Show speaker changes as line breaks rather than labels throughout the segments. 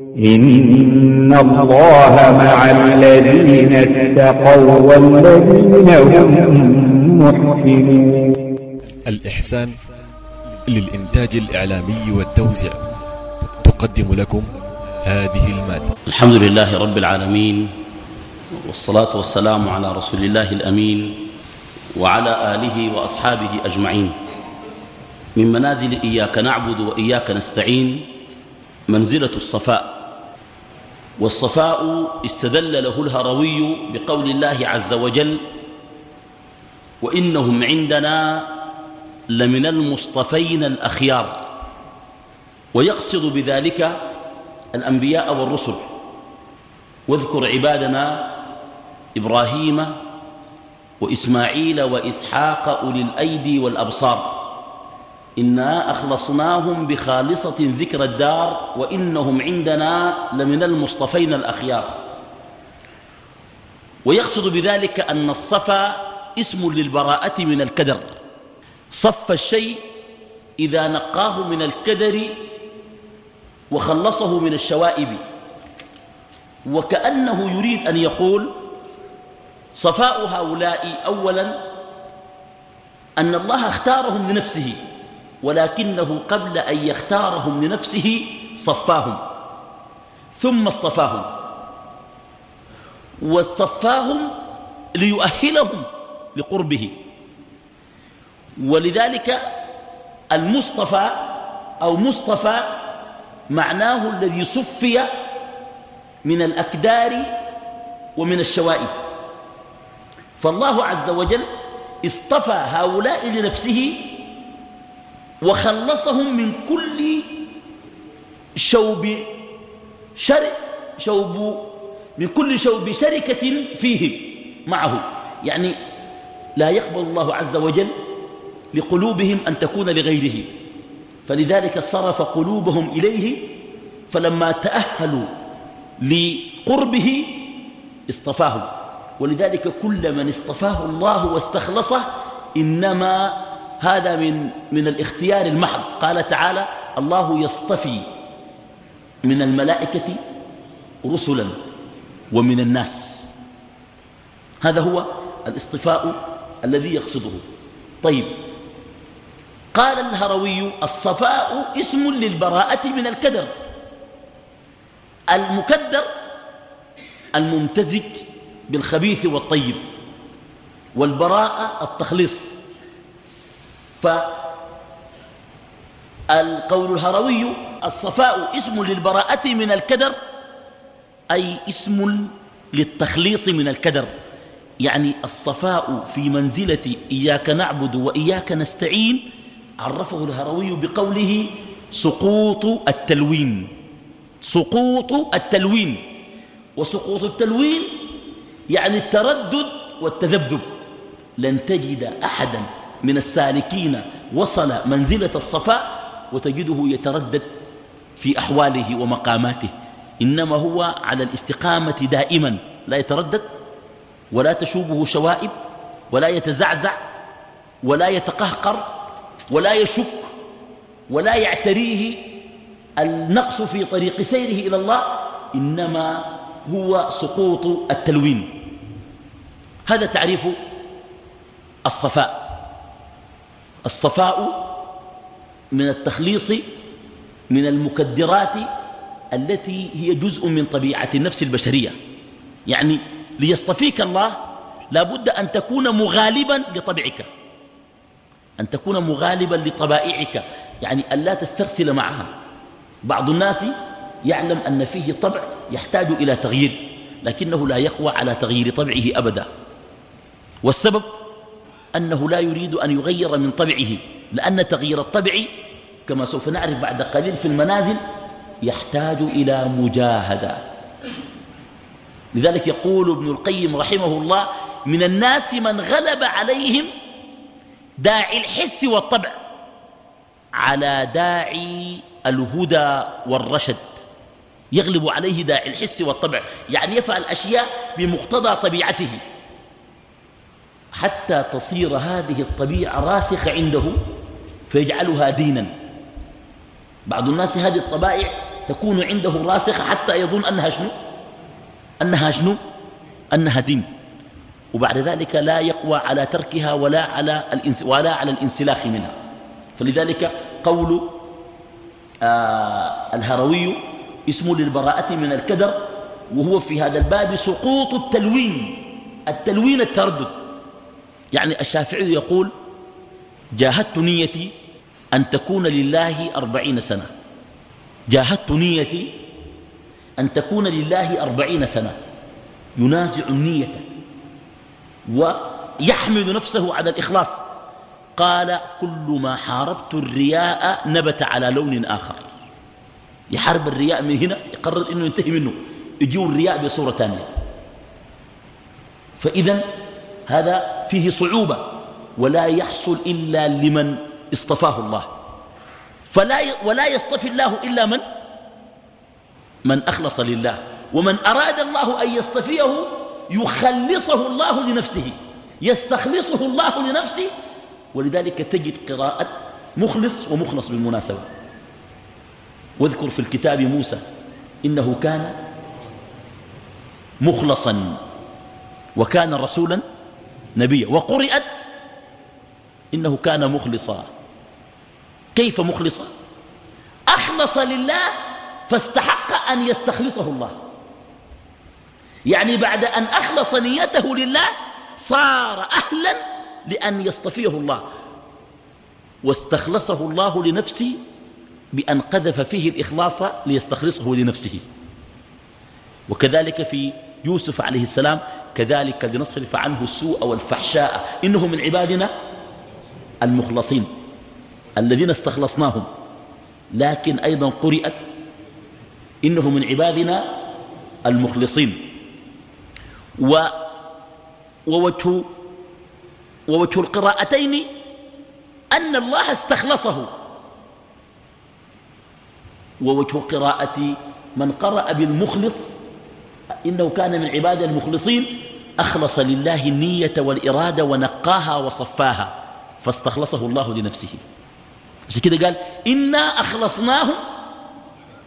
إن الله مع الذين اتقوا والذين هم محسنون
الإحسان للإنتاج الإعلامي والتوزيع تقدم لكم هذه المادة.
الحمد لله رب العالمين والصلاة والسلام على رسول الله الأمين وعلى آله وأصحابه أجمعين. من منازل إياك نعبد وإياك نستعين منزلة الصفاء. والصفاء استدل له الهروي بقول الله عز وجل وإنهم عندنا لمن المصطفين الأخيار ويقصد بذلك الأنبياء والرسل واذكر عبادنا إبراهيم وإسماعيل وإسحاق أولي الأيدي والأبصار إنا أخلصناهم بخالصة ذكر الدار وإنهم عندنا لمن المصطفين الأخيار. ويقصد بذلك أن الصفا اسم للبراءة من الكدر. صف الشيء إذا نقاه من الكدر وخلصه من الشوائب. وكأنه يريد أن يقول صفاء هؤلاء أولا أن الله اختارهم لنفسه. ولكنه قبل أن يختارهم لنفسه صفاهم ثم اصطفاهم. واصطفاهم ليؤهلهم لقربه. ولذلك المصطفى أو مصطفى معناه الذي صفي من الأكدار ومن الشوائب. فالله عز وجل اصطفى هؤلاء لنفسه وخلصهم من كل شوب شر شوب من كل شوب شركة فيهم معه. يعني لا يقبل الله عز وجل لقلوبهم أن تكون لغيره. فلذلك صرف قلوبهم إليه فلما تأهلوا لقربه اصطفاهم. ولذلك كل من اصطفاه الله واستخلصه إنما هذا من, من الاختيار المحض. قال تعالى الله يصطفي من الملائكة رسلا ومن الناس. هذا هو الاصطفاء الذي يقصده. طيب قال الهروي الصفاء اسم للبراءة من الكدر المكدر الممتزج بالخبيث والطيب والبراءة التخليص. فالقول الهروي الصفاء اسم للبراءة من الكدر أي اسم للتخليص من الكدر. يعني الصفاء في منزلة إياك نعبد وإياك نستعين عرفه الهروي بقوله سقوط التلوين. سقوط التلوين. وسقوط التلوين يعني التردد والتذبذب. لن تجد أحدا من السالكين وصل منزلة الصفاء وتجده يتردد في أحواله ومقاماته. إنما هو على الاستقامة دائما. لا يتردد ولا تشوبه شوائب ولا يتزعزع ولا يتقهقر ولا يشك ولا يعتريه النقص في طريق سيره إلى الله إنما هو سقوط التلوين. هذا تعريف الصفاء. الصفاء من التخليص من المكدرات التي هي جزء من طبيعة النفس البشرية. يعني ليصطفيك الله لابد أن تكون مغالبا لطبعك. أن تكون مغالبا لطبائعك. يعني أن لا تسترسل معها. بعض الناس يعلم أن فيه طبع يحتاج إلى تغيير لكنه لا يقوى على تغيير طبعه أبدا. والسبب؟ أنه لا يريد أن يغير من طبعه لأن تغيير الطبع كما سوف نعرف بعد قليل في المنازل يحتاج إلى مجاهدة. لذلك يقول ابن القيم رحمه الله من الناس من غلب عليهم داعي الحس والطبع على داعي الهدى والرشد. يغلب عليه داعي الحس والطبع يعني يفعل أشياء بمقتضى طبيعته. حتى تصير هذه الطبيعة راسخة عنده فيجعلها دينا. بعض الناس هذه الطبائع تكون عنده راسخة حتى يظن أنها شنو؟ أنها شنو؟ أنها دين. وبعد ذلك لا يقوى على تركها ولا على, الانس ولا على الانسلاخ منها. فلذلك قول آه الهروي اسمه للبراءة من الكدر وهو في هذا الباب سقوط التلوين. التلوين التردد. يعني الشافعي يقول جاهدت نيتي أن تكون لله أربعين سنة. جاهدت نيتي أن تكون لله أربعين سنة. ينازع النية ويحمد نفسه على الإخلاص. قال كل ما حاربت الرياء نبت على لون آخر. يحارب الرياء من هنا يقرر أنه ينتهي منه. يجيو الرياء بصورة ثانية. فإذا هذا فيه صعوبة ولا يحصل إلا لمن اصطفاه الله. فلا ولا يصطفي الله إلا من؟ من أخلص لله. ومن أراد الله أن يصطفيه يخلصه الله لنفسه يستخلصه الله لنفسه. ولذلك تجد قراءة مخلص ومخلص بالمناسبة. واذكر في الكتاب موسى إنه كان مخلصا وكان رسولا نبيا. وقرئت إنه كان مخلصا. كيف مخلصا؟ أخلص لله فاستحق أن يستخلصه الله. يعني بعد أن أخلص نيته لله صار أهلا لأن يصطفيه الله. واستخلصه الله لنفسه بأن قذف فيه الإخلاص ليستخلصه لنفسه. وكذلك في يوسف عليه السلام كذلك لنصرف عنه السوء والفحشاء. إنه من عبادنا المخلصين الذين استخلصناهم. لكن أيضا قرئت إنه من عبادنا المخلصين. و ووجه, ووجه القراءتين أن الله استخلصه. ووجه قراءة من قرأ بالمخلص إنه كان من عباد المخلصين أخلص لله النية والإرادة ونقاها وصفاها فاستخلصه الله لنفسه. عشان كده قال إنا أخلصناهم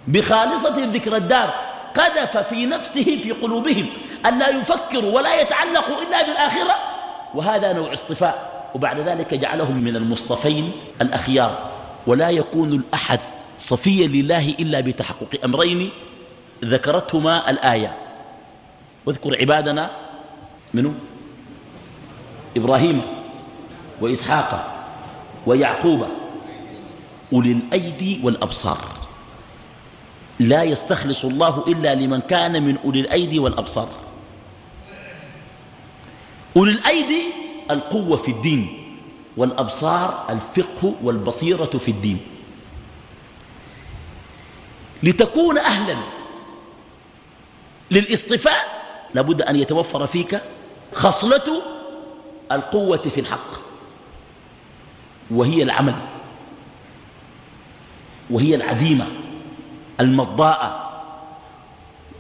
بخالصة ذكر الدار قذف في نفسه في قلوبهم أن لا يفكروا ولا يتعلقوا إلا بالآخرة وهذا نوع اصطفاء. وبعد ذلك جعلهم من المصطفين الأخيار ولا يكون الأحد صفيا لله إلا بتحقق أمرين ذكرتهما الآية. واذكر عبادنا منه إبراهيم وإسحاق ويعقوب أولي الأيدي والأبصار. لا يستخلص الله إلا لمن كان من أولي الأيدي والأبصار. أولي الأيدي القوة في الدين والأبصار الفقه والبصيرة في الدين. لتكون أهلا للاصطفاء لابد أن يتوفر فيك خصلة القوة في الحق. وهي العمل. وهي العزيمة المضاءة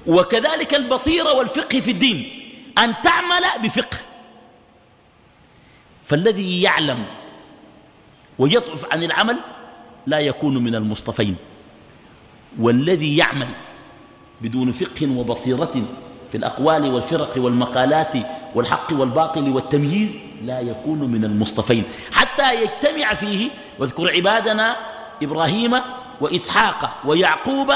وكذلك البصيرة والفقه في الدين. أن تعمل بفقه. فالذي يعلم ويضعف عن العمل لا يكون من المصطفين. والذي يعمل بدون فقه وبصيرة في الأقوال والفرق والمقالات والحق والباطل والتمييز لا يكون من المصطفين. حتى يجتمع فيه واذكر عبادنا إبراهيم وإسحاق ويعقوب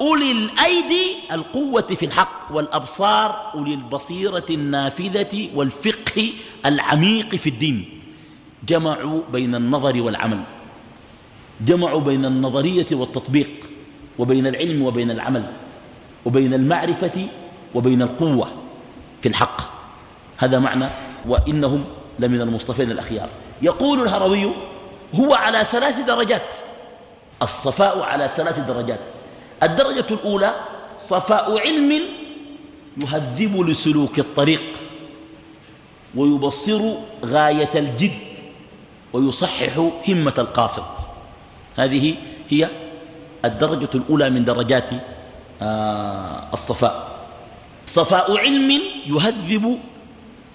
أولي الأيدي القوة في الحق والأبصار أولي البصيرة النافذة والفقه العميق في الدين. جمعوا بين النظر والعمل. جمعوا بين النظرية والتطبيق وبين العلم وبين العمل وبين المعرفة وبين القوة في الحق. هذا معنى وإنهم لمن المصطفين الأخيار. يقول الهروي هو على ثلاث درجات الصفاء على ثلاث درجات. الدرجة الأولى صفاء علم يهذب لسلوك الطريق ويبصر غاية الجد ويصحح همة القاصد. هذه هي الدرجة الأولى من درجات آه، الصفاء. صفاء علم يهذب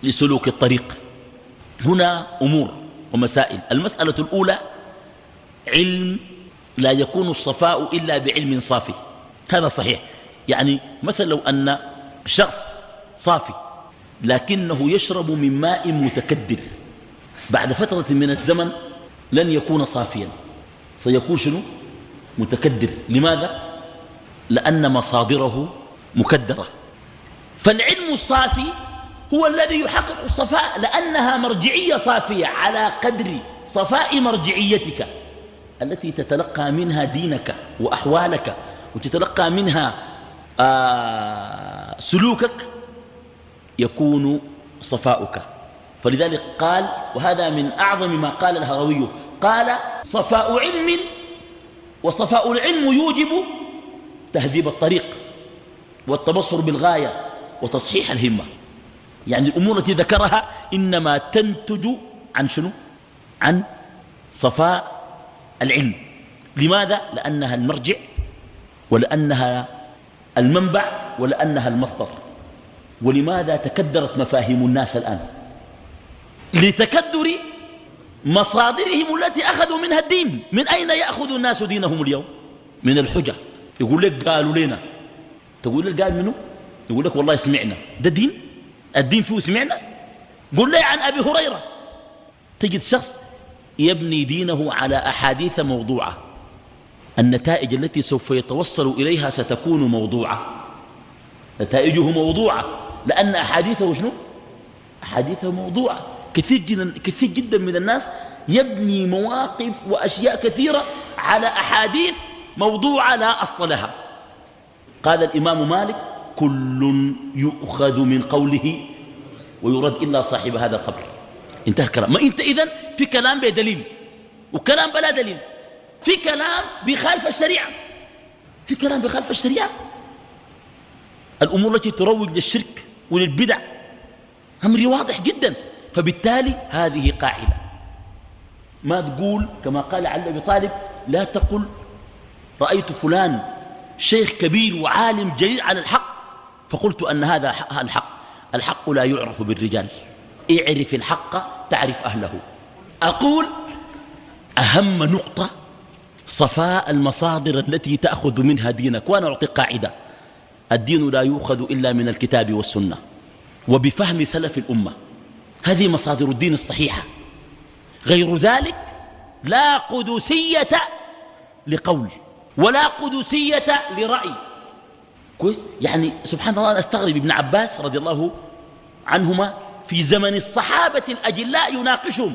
لسلوك الطريق. هنا أمور ومسائل. المسألة الأولى علم لا يكون الصفاء إلا بعلم صافي. هذا صحيح. يعني مثلا لو أن شخص صافي لكنه يشرب من ماء متكدر بعد فترة من الزمن لن يكون صافيا. سيكون شنو؟ متكدر. لماذا؟ لأن مصادره مكدرة. فالعلم الصافي هو الذي يحقق الصفاء لأنها مرجعية صافية على قدر صفاء مرجعيتك التي تتلقى منها دينك وأحوالك وتتلقى منها آه سلوكك يكون صفاؤك. فلذلك قال وهذا من أعظم ما قال الهروي قال صفاء علم وصفاء العلم يوجب تهذيب الطريق والتبصر بالغاية وتصحيح الهمة. يعني الأمور التي ذكرها إنما تنتج عن شنو؟ عن صفاء العلم. لماذا؟ لأنها المرجع ولأنها المنبع ولأنها المصدر. ولماذا تكدرت مفاهيم الناس الآن؟ لتكدر مصادرهم التي أخذوا منها الدين. من أين يأخذ الناس دينهم اليوم؟ من الحجة. يقول لك قالوا لنا. تقول لك قال منه يقول لك والله سمعنا. ده دين؟ الدين فيه سمعنا؟ قل لي عن أبي هريرة. تجد شخص يبني دينه على أحاديث موضوعة. النتائج التي سوف يتوصل إليها ستكون موضوعة. نتائجه موضوعة. لأن أحاديثه شنو؟ أحاديثه موضوعة. كثير جدا, كثير جدا من الناس يبني مواقف وأشياء كثيرة على أحاديث موضوعة لا أصل لها. قال الإمام مالك كل يؤخذ من قوله ويرد إلا صاحب هذا القبر. انتهى الكلام. ما انت إذن في كلام بدليل وكلام بلا دليل. في كلام بخالف الشريعة. في كلام بخالف الشريعة. الأمور التي تروج للشرك وللبدع. أمر واضح جدا. فبالتالي هذه قاعدة. ما تقول كما قال علي أبي طالب لا تقل رأيت فلان شيخ كبير وعالم جليل على الحق فقلت أن هذا الحق. الحق لا يعرف بالرجال. اعرف الحق تعرف أهله. أقول أهم نقطة صفاء المصادر التي تأخذ منها دينك. وأنا أعطي قاعدة. الدين لا يؤخذ إلا من الكتاب والسنة. وبفهم سلف الأمة. هذه مصادر الدين الصحيحة. غير ذلك لا قدسية لقول ولا قدسية لرأي. كويس؟ يعني سبحان الله أنا أستغرب ابن عباس رضي الله عنهما في زمن الصحابة الأجلاء يناقشهم.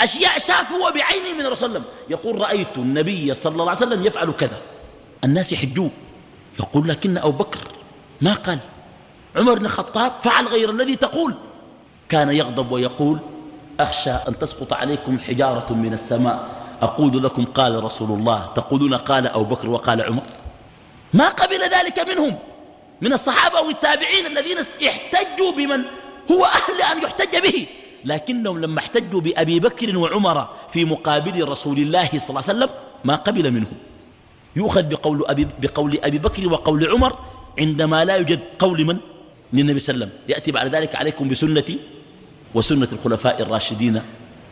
أشياء شافوا بعينه من صلى الله يقول رأيت النبي صلى الله عليه وسلم يفعل كذا. الناس يحجوه. يقول لكن أبو بكر ما قال. عمر بن الخطاب فعل غير الذي تقول. كان يغضب ويقول أخشى أن تسقط عليكم حجارة من السماء. أقول لكم قال رسول الله. تقولون قال أبو بكر وقال عمر. ما قبل ذلك منهم من الصحابة والتابعين الذين احتجوا بمن هو أهل أن يحتج به لكنهم لما احتجوا بأبي بكر وعمر في مقابل رسول الله صلى الله عليه وسلم ما قبل منهم. يؤخذ بقول أبي, بقول أبي بكر وقول عمر عندما لا يوجد قول من؟ للنبي صلى الله عليه وسلم. يأتي بعد ذلك عليكم بسنتي وسنة الخلفاء الراشدين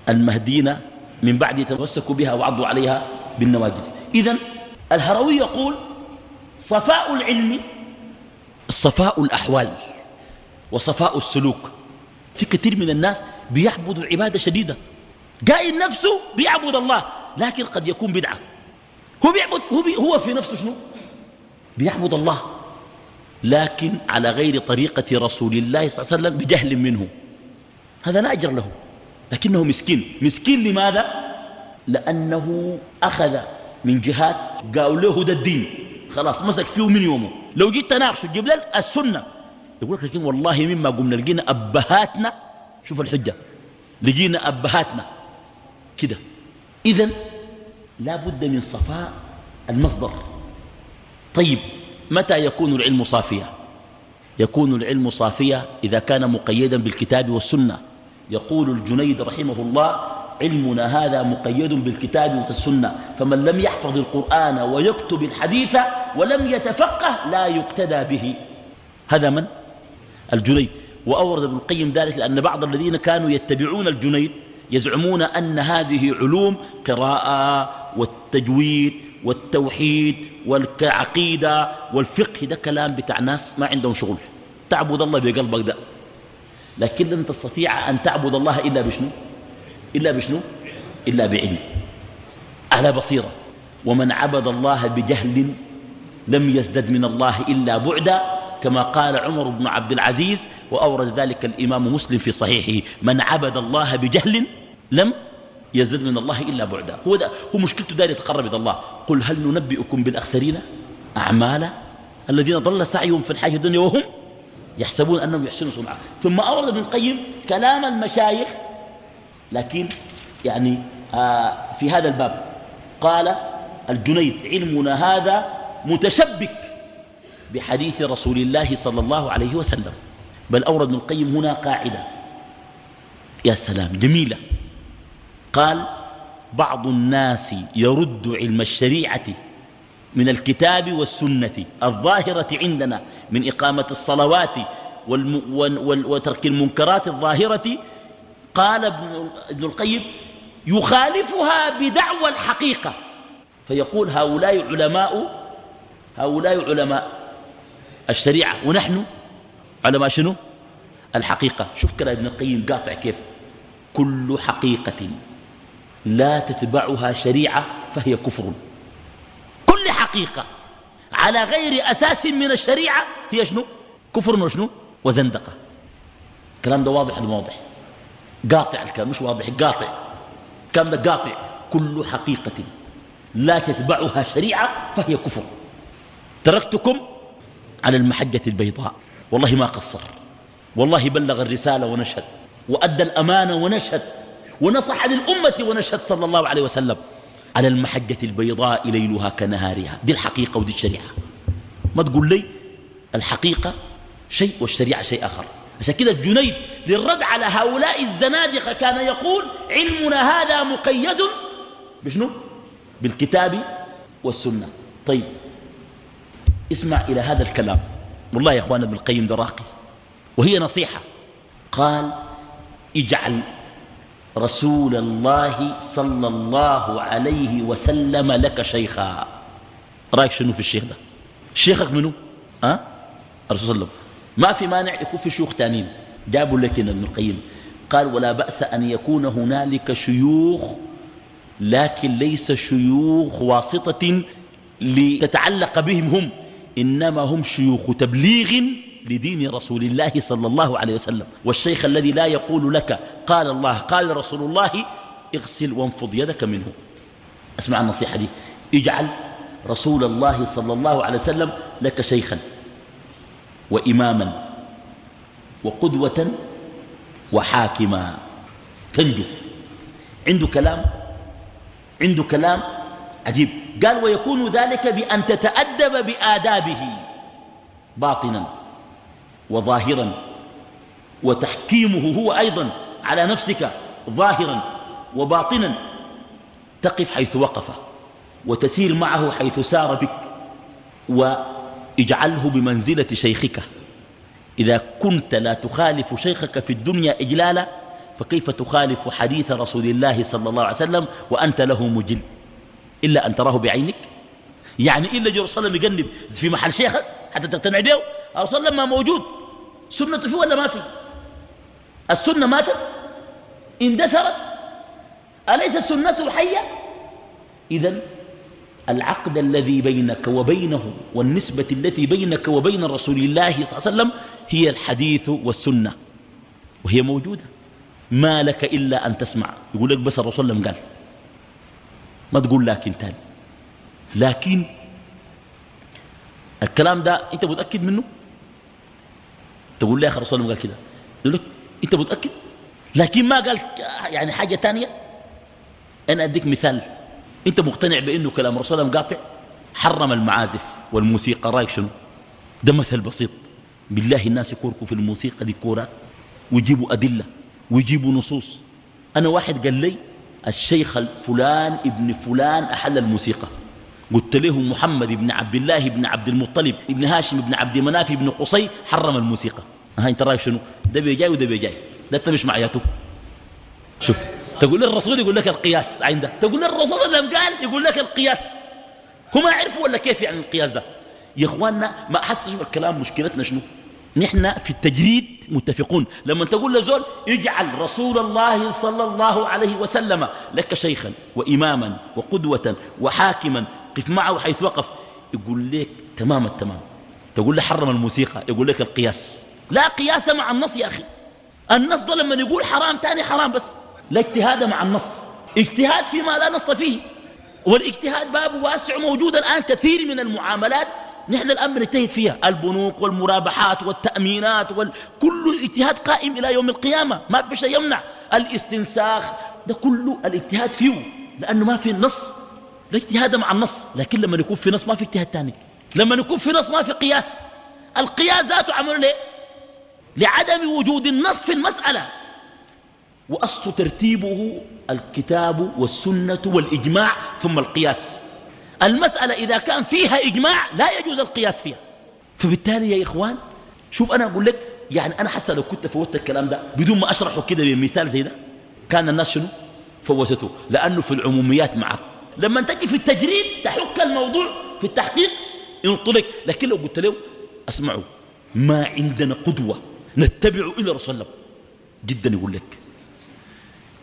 المهديين من بعد يتمسكوا بها وعضوا عليها بالنواجذ. إذا الهروي يقول صفاء العلم صفاء الأحوال وصفاء السلوك. في كثير من الناس بيعبدوا عبادة شديدة. قائل نفسه بيعبد الله لكن قد يكون بدعة. هو بيعبد هو, بي هو في نفسه شنو؟ بيعبد الله لكن على غير طريقة رسول الله صلى الله عليه وسلم بجهل منه. هذا لا أجر له. لكنه مسكين. مسكين لماذا؟ لأنه أخذ من جهات قالوا له ده الدين. خلاص مسك فيه من يومه. لو جيت تناقشه تجيب لك السنة. يقول لك لكن والله مما قمنا لقينا أبهاتنا. شوف الحجة. لقينا أبهاتنا. كده. إذا لا بد من صفاء المصدر. طيب متى يكون العلم صافيا؟ يكون العلم صافيا إذا كان مقيدا بالكتاب والسنة. يقول الجنيد رحمه الله علمنا هذا مقيد بالكتاب والسنة. فمن لم يحفظ القرآن ويكتب الحديث ولم يتفقه لا يقتدى به. هذا من؟ الجنيد. وأورد ابن القيم ذلك لأن بعض الذين كانوا يتبعون الجنيد يزعمون أن هذه علوم قراءة والتجويد والتوحيد والعقيدة والفقه ده كلام بتاع ناس ما عندهم شغل. تعبد الله بقلبك ده. لكن لن تستطيع أن تعبد الله إلا بشنو؟ إلا بشنو؟ إلا بعلم. على بصيرة. ومن عبد الله بجهل لم يزدد من الله إلا بعدا كما قال عمر بن عبد العزيز وأورد ذلك الإمام مسلم في صحيحه من عبد الله بجهل لم يزد من الله إلا بعدا. هو, ده هو مشكلته دار يتقرب إلى الله. قل هل ننبئكم بالأخسرين أعمالا الذين ضل سعيهم في الحياة الدنيا وهم يحسبون أنهم يحسنون صنعا؟ ثم أورد ابن القيم كلام المشايخ لكن يعني آه في هذا الباب قال الجنيد علمنا هذا متشبك بحديث رسول الله صلى الله عليه وسلم. بل أورد ابن القيم هنا قاعدة. يا سلام جميلة. قال بعض الناس يرد علم الشريعة من الكتاب والسنة الظاهرة عندنا من إقامة الصلوات وترك المنكرات الظاهرة. قال ابن القيم يخالفها بدعوى الحقيقة. فيقول هؤلاء علماء هؤلاء علماء الشريعة ونحن علماء شنو؟ الحقيقة. شوف كلام ابن القيم قاطع كيف؟ كل حقيقة لا تتبعها شريعة فهي كفر. كل حقيقة على غير أساس من الشريعة هي شنو؟ كفر وشنو؟ وزندقة. الكلام ده واضح واضح؟ قاطع الكلام. مش واضح قاطع. الكلام ده قاطع. كل حقيقة لا تتبعها شريعة فهي كفر. تركتكم على المحجة البيضاء. والله ما قصر. والله بلغ الرسالة ونشهد وأدى الأمانة ونشهد ونصح للأمة ونشهد صلى الله عليه وسلم. على المحجة البيضاء ليلها كنهارها. دي الحقيقة ودي الشريعة. ما تقول لي الحقيقة شيء والشريعة شيء آخر. عشان كده الجنيد للرد على هؤلاء الزنادقة كان يقول علمنا هذا مقيد بشنو؟ بالكتاب والسنة. طيب اسمع إلى هذا الكلام. والله يا أخوان ابن القيم دراقي وهي نصيحة. قال اجعل رسول الله صلى الله عليه وسلم لك شيخا. رأيك شنو في الشيخ ده؟ شيخك منه أه؟ الرسول صلى الله عليه وسلم. ما في مانع يكون في شيوخ تانين جابوا لك ابن القيم. قال ولا بأس أن يكون هنالك شيوخ لكن ليس شيوخ واسطة لتتعلق بهم هم. إنما هم شيوخ تبليغ لدين رسول الله صلى الله عليه وسلم. والشيخ الذي لا يقول لك قال الله قال رسول الله اغسل وانفض يدك منه. أسمع النصيحة دي. اجعل رسول الله صلى الله عليه وسلم لك شيخا وإماما وقدوة وحاكما. تنجو عنده كلام. عنده كلام عجيب. قال ويكون ذلك بأن تتأدب بآدابه باطنا وظاهرا وتحكيمه هو أيضا على نفسك ظاهرا وباطنا. تقف حيث وقف وتسير معه حيث سار بك وإجعله بمنزلة شيخك. إذا كنت لا تخالف شيخك في الدنيا إجلالا فكيف تخالف حديث رسول الله صلى الله عليه وسلم وأنت له مجل؟ إلا أن تراه بعينك. يعني إلا جرى صلى الله يقلب في محل شيخك حتى تقتنع به. الرسول ما موجود. سنة فيه ولا ما في السنة ماتت؟ اندثرت؟ أليس سنته حية إذا العقد الذي بينك وبينه والنسبة التي بينك وبين رسول الله صلى الله عليه وسلم هي الحديث والسنة. وهي موجودة. ما لك إلا أن تسمع. يقول لك بس الرسول قال. ما تقول لكن تاني. لكن الكلام ده انت متأكد منه؟ تقول لي يا أخي الرسول قال كده. يقول لك انت متأكد؟ لكن ما قال يعني حاجة تانية؟ أنا أديك مثال. انت مقتنع بأنه كلام الرسول قاطع حرم المعازف والموسيقى رأيك شنو؟ ده مثل بسيط. بالله الناس يكوركوا في الموسيقى دي كورات ويجيبوا أدلة ويجيبوا نصوص. أنا واحد قال لي الشيخ فلان ابن فلان أحل الموسيقى. قلت له محمد بن عبد الله بن عبد المطلب ابن هاشم بن عبد مناف بن قصي حرم الموسيقى. ها انت رايك شنو ده بيجاي وده بيجاي ده انت مش معياته شوف تقول للرسول يقول لك القياس عنده تقول للرسول لما قال يقول لك القياس. هم عرفوا ولا كيف يعني القياس ده؟ يا إخواننا ما حسش الكلام مشكلتنا شنو؟ نحن في التجريد متفقون. لما تقول لزول اجعل رسول الله صلى الله عليه وسلم لك شيخا وإماما وقدوة وحاكما قف معه حيث وقف يقول لك تمام التمام. تقول له حرم الموسيقى يقول لك القياس. لا قياس مع النص يا أخي. النص ده لما يقول حرام تاني حرام بس. لا اجتهاد مع النص. اجتهاد فيما لا نص فيه. والاجتهاد باب واسع موجود الآن كثير من المعاملات نحن الآن بنجتهد فيها. البنوك والمرابحات والتأمينات وال... كل الاجتهاد قائم إلى يوم القيامة. ما في شيء يمنع. الاستنساخ ده كله الاجتهاد فيه. لأنه ما في النص ده اجتهاد مع النص. لكن لما يكون في نص ما في اجتهاد ثاني. لما يكون في نص ما في قياس. القياس ذاته عملوا ليه لعدم وجود النص في المسألة. وأصل ترتيبه الكتاب والسنة والإجماع ثم القياس. المسألة إذا كان فيها إجماع لا يجوز القياس فيها. فبالتالي يا إخوان شوف أنا أقول لك يعني أنا حتى لو كنت فوتت الكلام ده بدون ما أشرحه كده بمثال زي ده كان الناس شنو؟ فوتته. لأنه في العموميات معك لما تجي في التجريد تحك الموضوع في التحقيق ينطلق. لكن لو قلت له أسمعوا ما عندنا قدوة نتبع إلى رسول الله. جدا يقول لك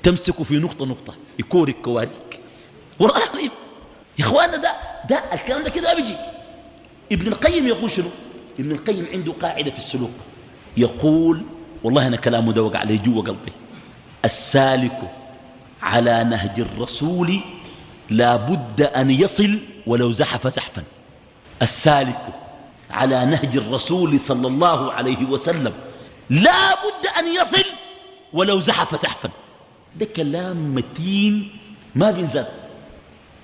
تمسك في نقطة نقطة يكورك كواريك والله العظيم يا اخوانا ده ده الكلام ده كده بيجي. ابن القيم يقول شنو؟ ابن القيم عنده قاعدة في السلوك. يقول والله أنا كلامه ده وقع علي جوا قلبي. السالك على نهج الرسول لا بد أن يصل ولو زحف زحفا. السالك على نهج الرسول صلى الله عليه وسلم لا بد أن يصل ولو زحف زحفا. ده كلام متين ما بينزل.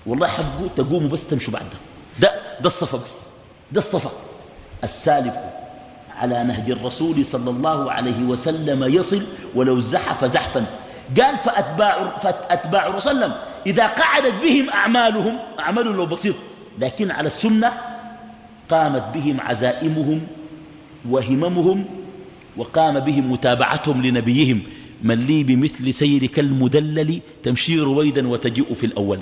والله حقه تقوموا بس تمشوا بعده ده. ده الصفا بس. ده الصفا. السالك على نهج الرسول صلى الله عليه وسلم يصل ولو زحف زحفا. قال فأتباع, فأتباع رسول إذا قعدت بهم أعمالهم أعمال لو بسيط لكن على السنة قامت بهم عزائمهم وهممهم وقام بهم متابعتهم لنبيهم. من لي بمثل سيرك المدلل تمشي رويدا وتجيء في الأول.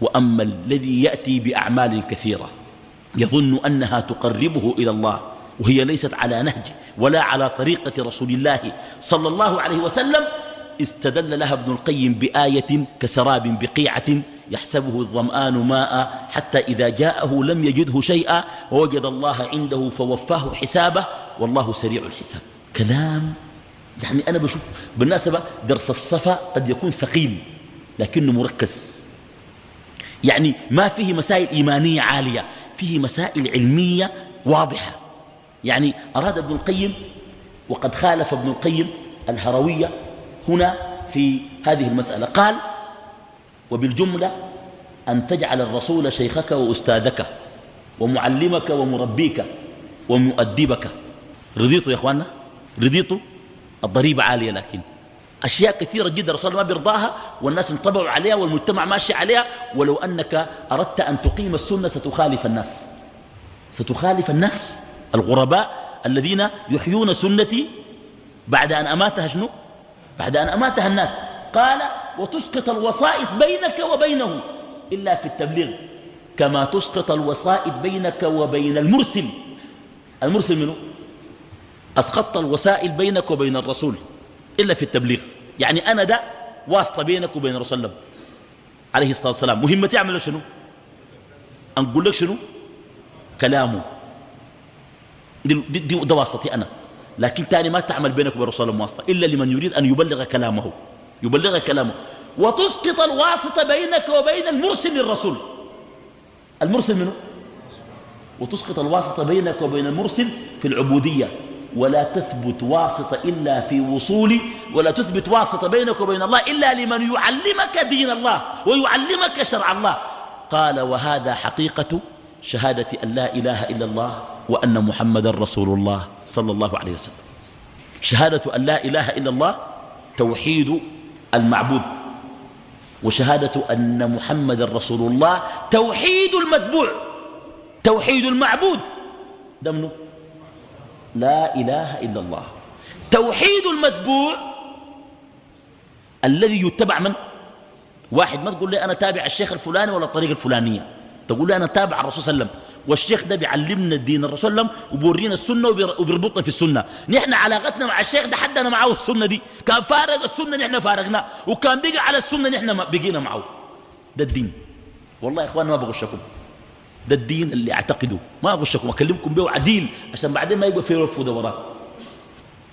وأما الذي يأتي بأعمال كثيرة يظن أنها تقربه إلى الله وهي ليست على نهج ولا على طريقة رسول الله صلى الله عليه وسلم استدل لها ابن القيم بآية كسراب بقيعة يحسبه الظمآن ماء حتى إذا جاءه لم يجده شيئا ووجد الله عنده فوفاه حسابه والله سريع الحساب. كلام يعني أنا بشوف بالناسبة درس الصفا قد يكون ثقيل لكنه مركز. يعني ما فيه مسائل إيمانية عالية فيه مسائل علمية واضحة. يعني أراد ابن القيم وقد خالف ابن القيم الهروية هنا في هذه المسألة. قال وبالجملة أن تجعل الرسول شيخك وأستاذك ومعلمك ومربيك ومؤدبك. رضيتوا يا أخوانا رضيتوا الضريبة عالية لكن. أشياء كثيرة جدا الرسول ما بيرضاها والناس انطبعوا عليها والمجتمع ماشي عليها ولو أنك أردت أن تقيم السنة ستخالف الناس. ستخالف الناس الغرباء الذين يحيون سنتي بعد أن أماتها شنو؟ بعد أن أماتها الناس. قال وتسقط الوسائط بينك وبينه إلا في التبليغ كما تسقط الوسائط بينك وبين المرسل. المرسل منه أسقطت الوسائل بينك وبين الرسول. إلا في التبليغ. يعني أنا ده واسطة بينك وبين رسول الله عليه الصلاة والسلام. مهمتي أعمل شنو؟ أنقول لك شنو؟ كلامه. دي, دي, دي ده واسطتي أنا. لكن تاني ما تعمل بينك وبين رسول الله واسطة. إلا لمن يريد أن يبلغ كلامه. يبلغ كلامه. وتسقط الواسطة بينك وبين المرسل للرسول. المرسل منه وتسقط الواسطة بينك وبين المرسل في العبودية. ولا تثبت واسطة إلا في وصول ولا تثبت واسطة بينك وبين الله إلا لمن يعلمك دين الله ويعلمك شرع الله. قال وهذا حقيقة شهادة أن لا إله إلا الله وأن محمد رسول الله صلى الله عليه وسلم. شهادة أن لا إله إلا الله توحيد المعبود وشهادة أن محمد رسول الله توحيد المتبوع توحيد المعبود. ده منه لا إله إلا الله. توحيد المتبوع الذي يتبع من؟ واحد ما تقول لي أنا تابع الشيخ الفلاني ولا الطريقة الفلانية؟ تقول لي أنا تابع الرسول صلى الله عليه وسلم والشيخ ده بيعلمنا الدين الرسول صلى الله عليه وسلم وبورينا السنة وبيربطنا في السنة. نحن علاقتنا مع الشيخ ده حدنا معه السنة دي. كان فارق السنة نحن فارقنا وكان بقى على السنة نحن بقينا معه. ده الدين. والله يا إخوان ما بغشكم. ده الدين اللي أعتقده. ما أغشكم أكلمكم به عديل عشان بعدين ما يبقى في رف ودورات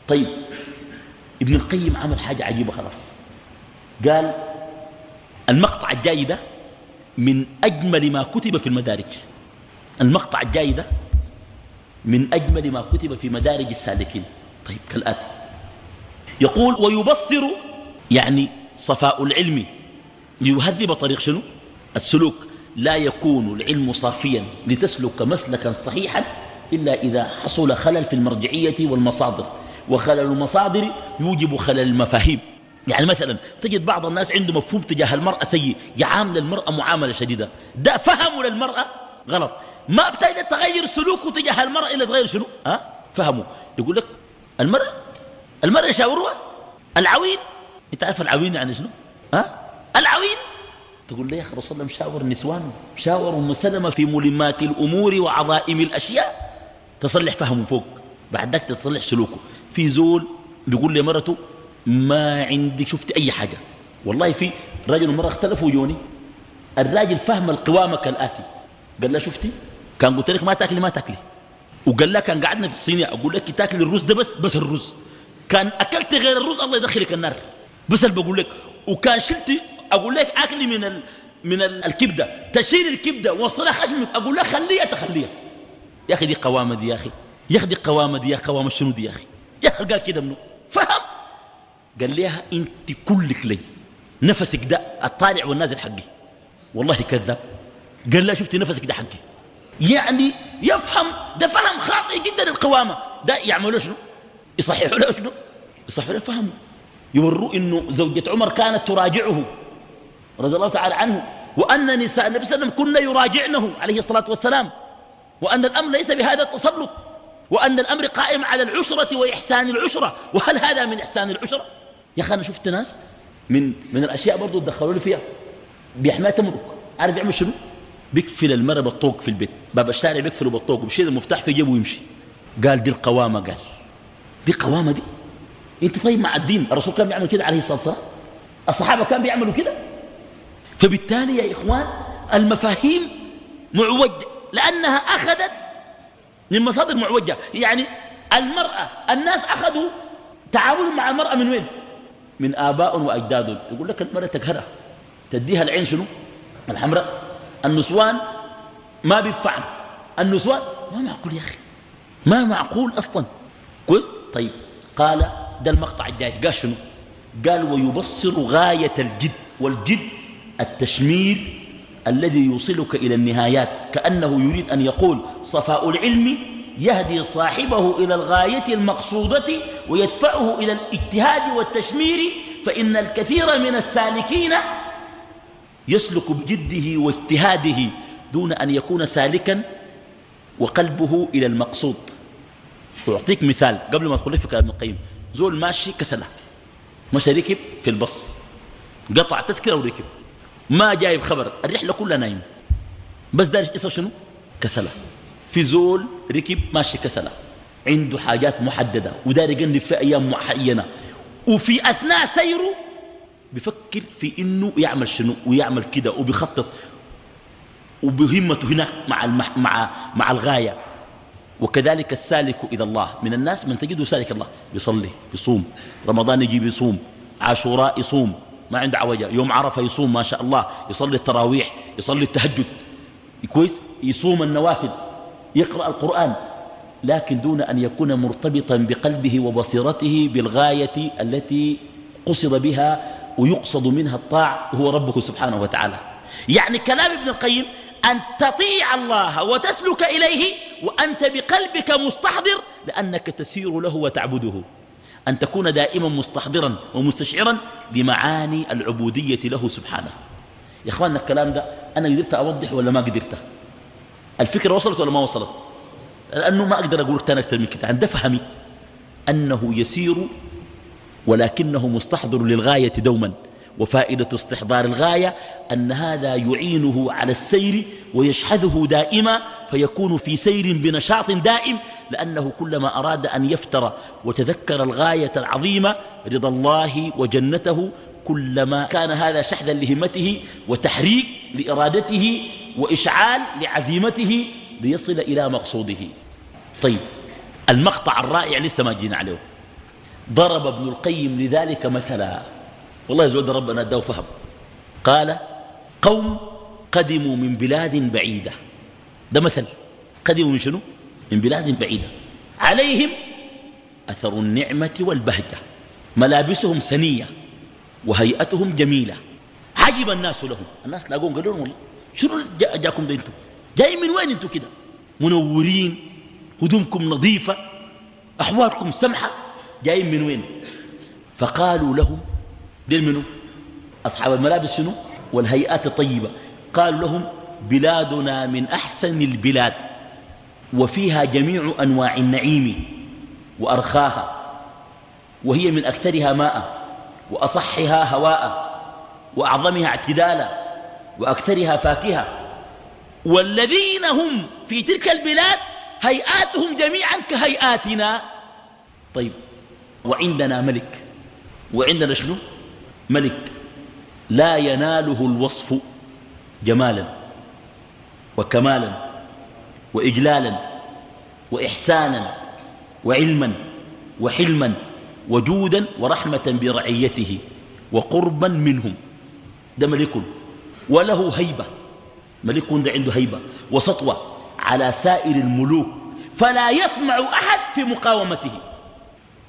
طيب ابن القيم عمل حاجة عجيبة خلاص. قال المقطع الجاي ده من أجمل ما كتب في المدارج. المقطع الجاي ده من أجمل ما كتب في مدارج السالكين. طيب كالآتي. يقول ويبصر يعني صفاء العلم. ليهذب طريق شنو؟ السلوك. لا يكون العلم صافيا لتسلك مسلكا صحيحا إلا إذا حصل خلل في المرجعية والمصادر. وخلل المصادر يوجب خلل المفاهيم. يعني مثلا تجد بعض الناس عنده مفهوم تجاه المرأة سيء يعامل المرأة معاملة شديدة. ده فهموا للمرأة غلط. ما بتقدر تغير سلوكه تجاه المرأة إلا تغير شنو؟ ها؟ فهموا. يقول لك المرأة المرأة يشاوروها العوين؟ انت عارف العوين يعني شنو؟ ها؟ العوين؟ تقول لي يا أخي رسول الله مشاور النسوان شاور أم سلمة في ملمات الأمور وعظائم الأشياء. تصلح فهمه فوق. بعد تصلح سلوكه. في زول بيقول لي مرته ما عندي شفت أي حاجة؟ والله في راجل ومرأة اختلفوا يوني الراجل فهم القوامة كالآتي. قال له شفتي؟ كان قلت لك ما تاكلي ما تاكلي. وقال لها كان قعدنا في الصينية أقول لك تاكلي الرز ده بس بس الرز. كان أكلت غير الرز الله يدخلك النار. بس اللي بقول لك. وكان شلتي أقول لك أكلي من ال... من ال... الكبدة. تشيل الكبدة وصلها خشمك أقول لك خليها تخليها. يا أخي دي قوامة دي يا أخي. يا أخي دي قوامة دي يا قوامة شنو دي يا أخي؟ يا أخي قال كده منه فهم. قال لها أنت كلك لي. نفسك ده الطالع والنازل حقي. والله كذاب. قال لها شفتي نفسك ده حقي. يعني يفهم. ده فهم خاطئ جدا القوامة. ده يعملوا شنو؟ يصححوا له شنو؟ يصححوا له فهمه يوروا إنه زوجة عمر كانت تراجعه. رضي الله تعالى عنه وأن نساء النبي صلى الله عليه وسلم كن يراجعنه عليه الصلاة والسلام وأن الأمر ليس بهذا التسلط وأن الأمر قائم على العشرة وإحسان العشرة وهل هذا من إحسان العشرة؟ يا أخي أنا شفت ناس من, من الأشياء برضو دخلوا لي فيها بيحماها تمرك عارف يعمل شنو؟ بيقفل المرة بالطوق في البيت. باب الشارع بيقفله بالطوق وبيشيل المفتاح في جيبه ويمشي. قال دي القوامة قال. دي قوامة دي. أنت طيب مع الدين. الرسول كان بيعمل كده عليه الصلاة والسلام؟ الصحابة كان بيعملوا كده؟ فبالتالي يا إخوان المفاهيم معوج لأنها أخذت من مصادر معوجة. يعني المرأة الناس أخذوا تعاملهم مع المرأة من وين؟ من آباء وأجداد. يقول لك المرأة تقهرها تديها العين شنو؟ الحمراء. النسوان ما بيدفعن النسوان ما معقول يا أخي. ما معقول أصلا. كويس؟ طيب. قال ده المقطع الجاي. قال شنو؟ قال ويبصر غاية الجد. والجد التشمير الذي يوصلك إلى النهايات كأنه يريد أن يقول صفاء العلم يهدي صاحبه إلى الغاية المقصودة ويدفعه إلى الاجتهاد والتشمير فإن الكثير من السالكين يسلك بجده واجتهاده دون أن يكون سالكا وقلبه إلى المقصود. أعطيك مثال قبل ما أدخل في كلام القيم. زول ماشي كسلة مشى ركب في البص قطع تذكرة وركب. ما جايب خبر. الرحلة كلها نايم بس دارش اسمه شنو؟ كسلة. في زول ركب ماشي كسلة. عنده حاجات محددة. ودار يقلب في أيام معينة. وفي أثناء سيره بفكر في إنه يعمل شنو؟ ويعمل كده. وبيخطط. وبهمته هناك مع, المح مع, مع الغاية. وكذلك السالك إلى الله. من الناس من تجده سالك الله. يصلي يصوم رمضان يجي يصوم عاشوراء يصوم. ما عنده عوجة. يوم عرفة يصوم ما شاء الله يصلي التراويح يصلي التهجد. كويس؟ يصوم النوافل يقرأ القرآن لكن دون أن يكون مرتبطا بقلبه وبصيرته بالغاية التي قصد بها ويقصد منها الطاع هو ربك سبحانه وتعالى. يعني كلام ابن القيم أن تطيع الله وتسلك إليه وأنت بقلبك مستحضر لأنك تسير له وتعبده. أن تكون دائما مستحضرا ومستشعرا بمعاني العبودية له سبحانه. يا إخواننا الكلام ده أنا قدرت أوضح ولا ما قدرت؟ الفكرة وصلت ولا ما وصلت؟ لأنه ما أقدر أقول تاني أكثر من كده. عند فهمي أنه يسير ولكنه مستحضر للغاية دوما. وفائدة استحضار الغاية أن هذا يعينه على السير ويشحذه دائما فيكون في سير بنشاط دائم لأنه كلما أراد أن يفتر وتذكر الغاية العظيمة رضا الله وجنته كلما كان هذا شحذا لهمته وتحريك لإرادته وإشعال لعزيمته ليصل إلى مقصوده. طيب المقطع الرائع لسه ما جينا عليه. ضرب ابن القيم لذلك مثلا. والله يزود ربنا أداه فهم. قال قوم قدموا من بلاد بعيدة. ده مثل. قدموا من شنو؟ من بلاد بعيدة. عليهم أثر النعمة والبهجة. ملابسهم سنية وهيئتهم جميلة. عجب الناس لهم. الناس لاقون قالوا لهم شنو جاكم ده أنتم جاي من وين أنتم كده؟ منورين هدومكم نظيفة أحوالكم سمحة. جايين من وين؟ فقالوا لهم دين منه أصحاب الملابس شنو؟ والهيئات الطيبة. قالوا لهم بلادنا من أحسن البلاد. وفيها جميع أنواع النعيم وأرخاها وهي من أكثرها ماء وأصحها هواء وأعظمها اعتدالا وأكثرها فاكهة. والذين هم في تلك البلاد هيئاتهم جميعا كهيئاتنا. طيب وعندنا ملك وعندنا شنو؟ ملك. لا يناله الوصف جمالا وكمالا. وإجلالا وإحسانا وعلما وحلما وجودا ورحمة برعيته وقربا منهم. ده ملك وله هيبة. ملك ده عنده هيبة. وسطوة على سائر الملوك. فلا يطمع أحد في مقاومته.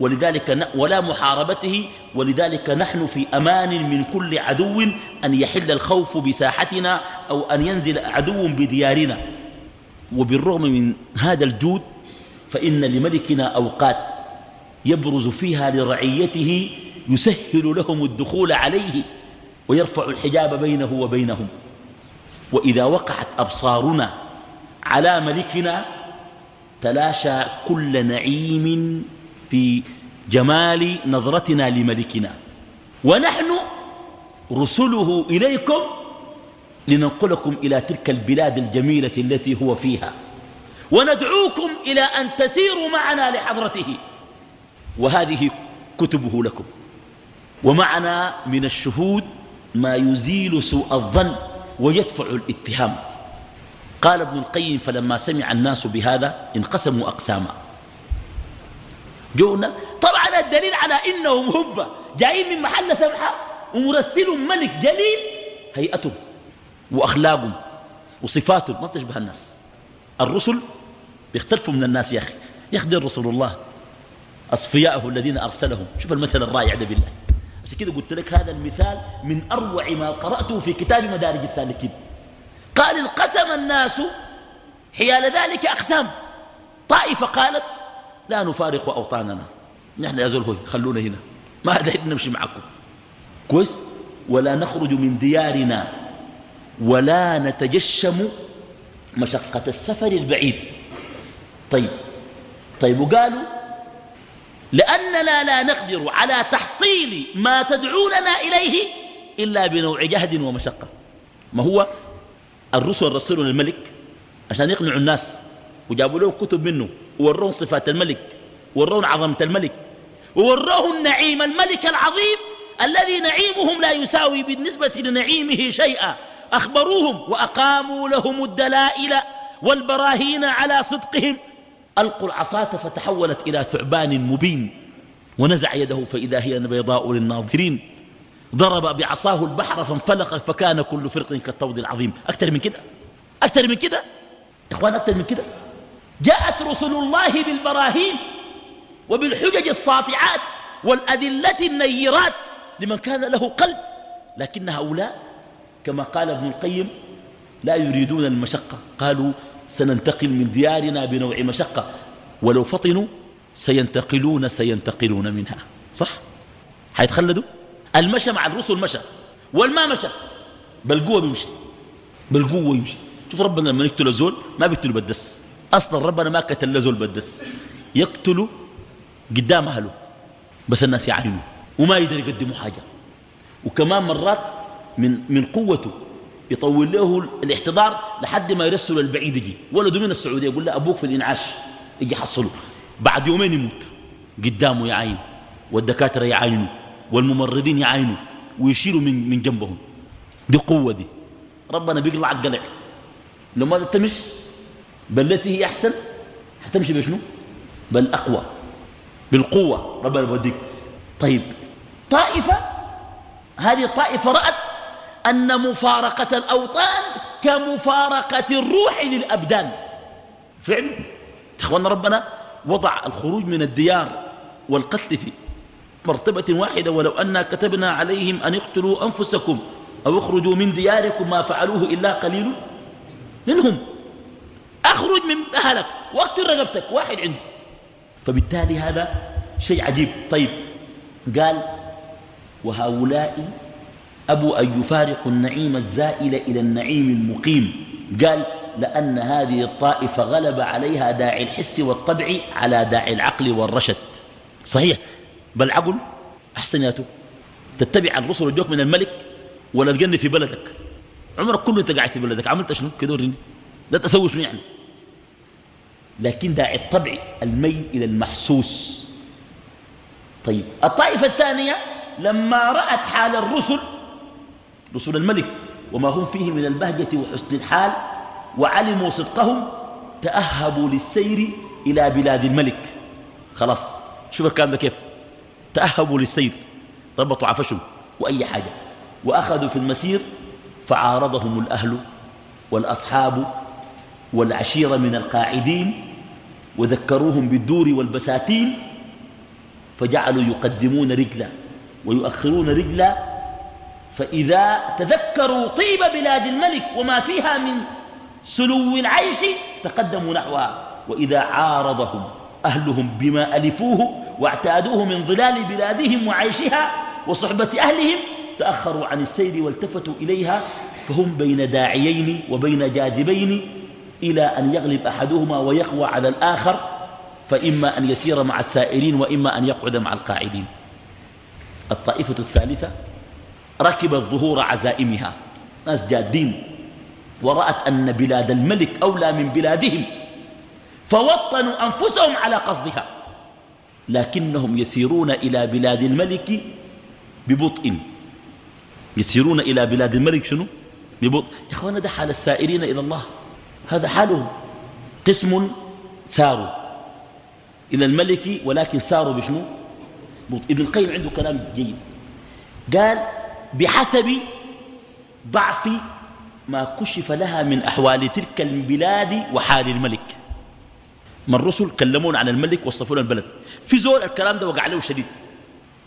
ولذلك ولا محاربته. ولذلك نحن في أمان من كل عدو أن يحل الخوف بساحتنا أو أن ينزل عدو بديارنا. وبالرغم من هذا الجود فإن لملكنا أوقات يبرز فيها لرعيته يسهل لهم الدخول عليه ويرفع الحجاب بينه وبينهم. وإذا وقعت أبصارنا على ملكنا تلاشى كل نعيم في جمال نظرتنا لملكنا. ونحن رسله إليكم لننقلكم إلى تلك البلاد الجميلة التي هو فيها. وندعوكم إلى أن تسيروا معنا لحضرته. وهذه كتبه لكم. ومعنا من الشهود ما يزيل سوء الظن ويدفع الاتهام. قال ابن القيم فلما سمع الناس بهذا انقسموا أقساما. جو الناس طبعا الدليل على إنهم هبة جايين من محل سمحة ومرسل ملك جليل هيئتهم. وأخلاقهم وصفاتهم ما تشبه الناس. الرسل بيختلفوا من الناس يا أخي. يخدر رسول الله أصفياءه الذين أرسلهم. شوف المثل الرائع ده بالله. عشان كده قلت لك هذا المثال من أروع ما قرأته في كتاب مدارج السالكين. قال انقسم الناس حيال ذلك أقسام. طائفة قالت لا نفارق أوطاننا. نحن يا زول خلونا هنا. ما هذا نمشي معكم. كويس؟ ولا نخرج من ديارنا. ولا نتجشم مشقة السفر البعيد. طيب طيب وقالوا لأننا لا نقدر على تحصيل ما تدعوننا إليه إلا بنوع جهد ومشقة. ما هو؟ الرسل رسلوا للملك عشان يقنعوا الناس وجابوا له كتب منه ووروهم صفات الملك ووروهم عظمة الملك ووروهم نعيم الملك العظيم الذي نعيمهم لا يساوي بالنسبة لنعيمه شيئا. أخبروهم وأقاموا لهم الدلائل والبراهين على صدقهم. ألقوا العصاة فتحولت إلى ثعبان مبين ونزع يده فإذا هي بيضاء للناظرين. ضرب بعصاه البحر فانفلق فكان كل فرق كالطود العظيم. أكثر من كده؟ أكثر من كده؟ إخوان أكثر من كده؟ جاءت رسل الله بالبراهين وبالحجج الساطعات والأدلة النيرات لمن كان له قلب لكن هؤلاء كما قال ابن القيم لا يريدون المشقة. قالوا سننتقل من ديارنا بنوع مشقة. ولو فطنوا سينتقلون سينتقلون منها. صح؟ حيتخلدوا؟ المشى مع الرسل مشى والما مشى. بل قوة بيمشي بل قوة يمشي. شوف ربنا لما يقتل الزول ما بيقتل بدس أصلا ربنا ما قتل زول بدس يقتل قدام أهله بس الناس يعلموا وما يقدر يقدموا حاجة. وكمان مرات من, من قوته. يطول له الاحتضار لحد ما يرسل البعيد يجي. ولده من السعودية يقول له أبوك في الإنعاش. يجي حصله بعد يومين يموت. قدامه يعاين والدكاترة يعاينوا والممرضين يعاينوا ويشيلوا من, من جنبهم. دي قوة دي. ربنا بيقلع القلع. لو ما بل التي هي أحسن حتمشي بشنو؟ بل أقوى بالقوة. ربنا بوديك طيب. طائفة. هذه الطائفة رأت أن مفارقة الأوطان كمفارقة الروح للأبدان. فعلا إخوان ربنا وضع الخروج من الديار والقتل في مرتبة واحدة ولو أنا كتبنا عليهم أن يقتلوا أنفسكم أو اخرجوا من دياركم ما فعلوه إلا قليل منهم. أخرج من أهلك واقتل رقبتك واحد عنده. فبالتالي هذا شيء عجيب. طيب قال وهؤلاء أبو أن يفارقوا النعيم الزائل إلى النعيم المقيم. قال لأن هذه الطائفة غلب عليها داعي الحس والطبع على داعي العقل والرشد. صحيح؟ بل عقل أحسن ياتو تتبع الرسل الجوك من الملك ولا تجني في بلدك. عمرك كله أنت قاعد في بلدك. عملت شنو؟ كده وريني. لا تسوي شنو يعني؟ لكن داعي الطبع الميل إلى المحسوس. طيب الطائفة الثانية لما رأت حال الرسل رسل الملك وما هم فيه من البهجة وحسن الحال وعلموا صدقهم تأهبوا للسير إلى بلاد الملك. خلاص شوف الكلام ده كيف؟ تأهبوا للسير ربطوا عفشهم وأي حاجة. وأخذوا في المسير فعارضهم الأهل والأصحاب والعشيرة من القاعدين وذكروهم بالدور والبساتين فجعلوا يقدمون رجلا ويؤخرون رجلا فإذا تذكروا طيب بلاد الملك وما فيها من سلو العيش تقدموا نحوها. وإذا عارضهم أهلهم بما ألفوه واعتادوه من ظلال بلادهم وعيشها وصحبة أهلهم تأخروا عن السير والتفتوا إليها فهم بين داعيين وبين جاذبين إلى أن يغلب أحدهما ويقوى على الآخر فإما أن يسير مع السائرين وإما أن يقعد مع القاعدين. الطائفة الثالثة ركبت ظهور عزائمها. ناس جادين. ورأت أن بلاد الملك أولى من بلادهم. فوطنوا أنفسهم على قصدها. لكنهم يسيرون إلى بلاد الملك ببطء. يسيرون إلى بلاد الملك شنو؟ ببطء. يا أخوانا ده حال السائرين إلى الله. هذا حالهم. قسم ساروا إلى الملك ولكن ساروا بشنو؟ بطء ابن القيم عنده كلام جيد. قال بحسب ضعف ما كشف لها من أحوال تلك البلاد وحال الملك. ما الرسل كلمون عن الملك وصفون البلد. في زول الكلام ده وقع له شديد.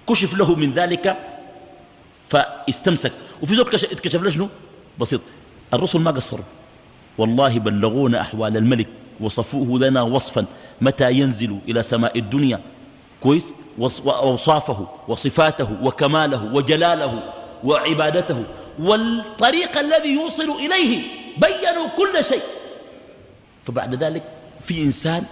كشف له من ذلك فاستمسك. وفي زول اتكشف له شنو؟ بسيط. الرسل ما قصروا. والله بلغونا أحوال الملك. وصفوه لنا وصفا. متى ينزل إلى سماء الدنيا. كويس؟ وأوصافه وصفاته وكماله وجلاله. وعبادته والطريق الذي يوصل إليه بينوا كل شيء. فبعد ذلك في إنسان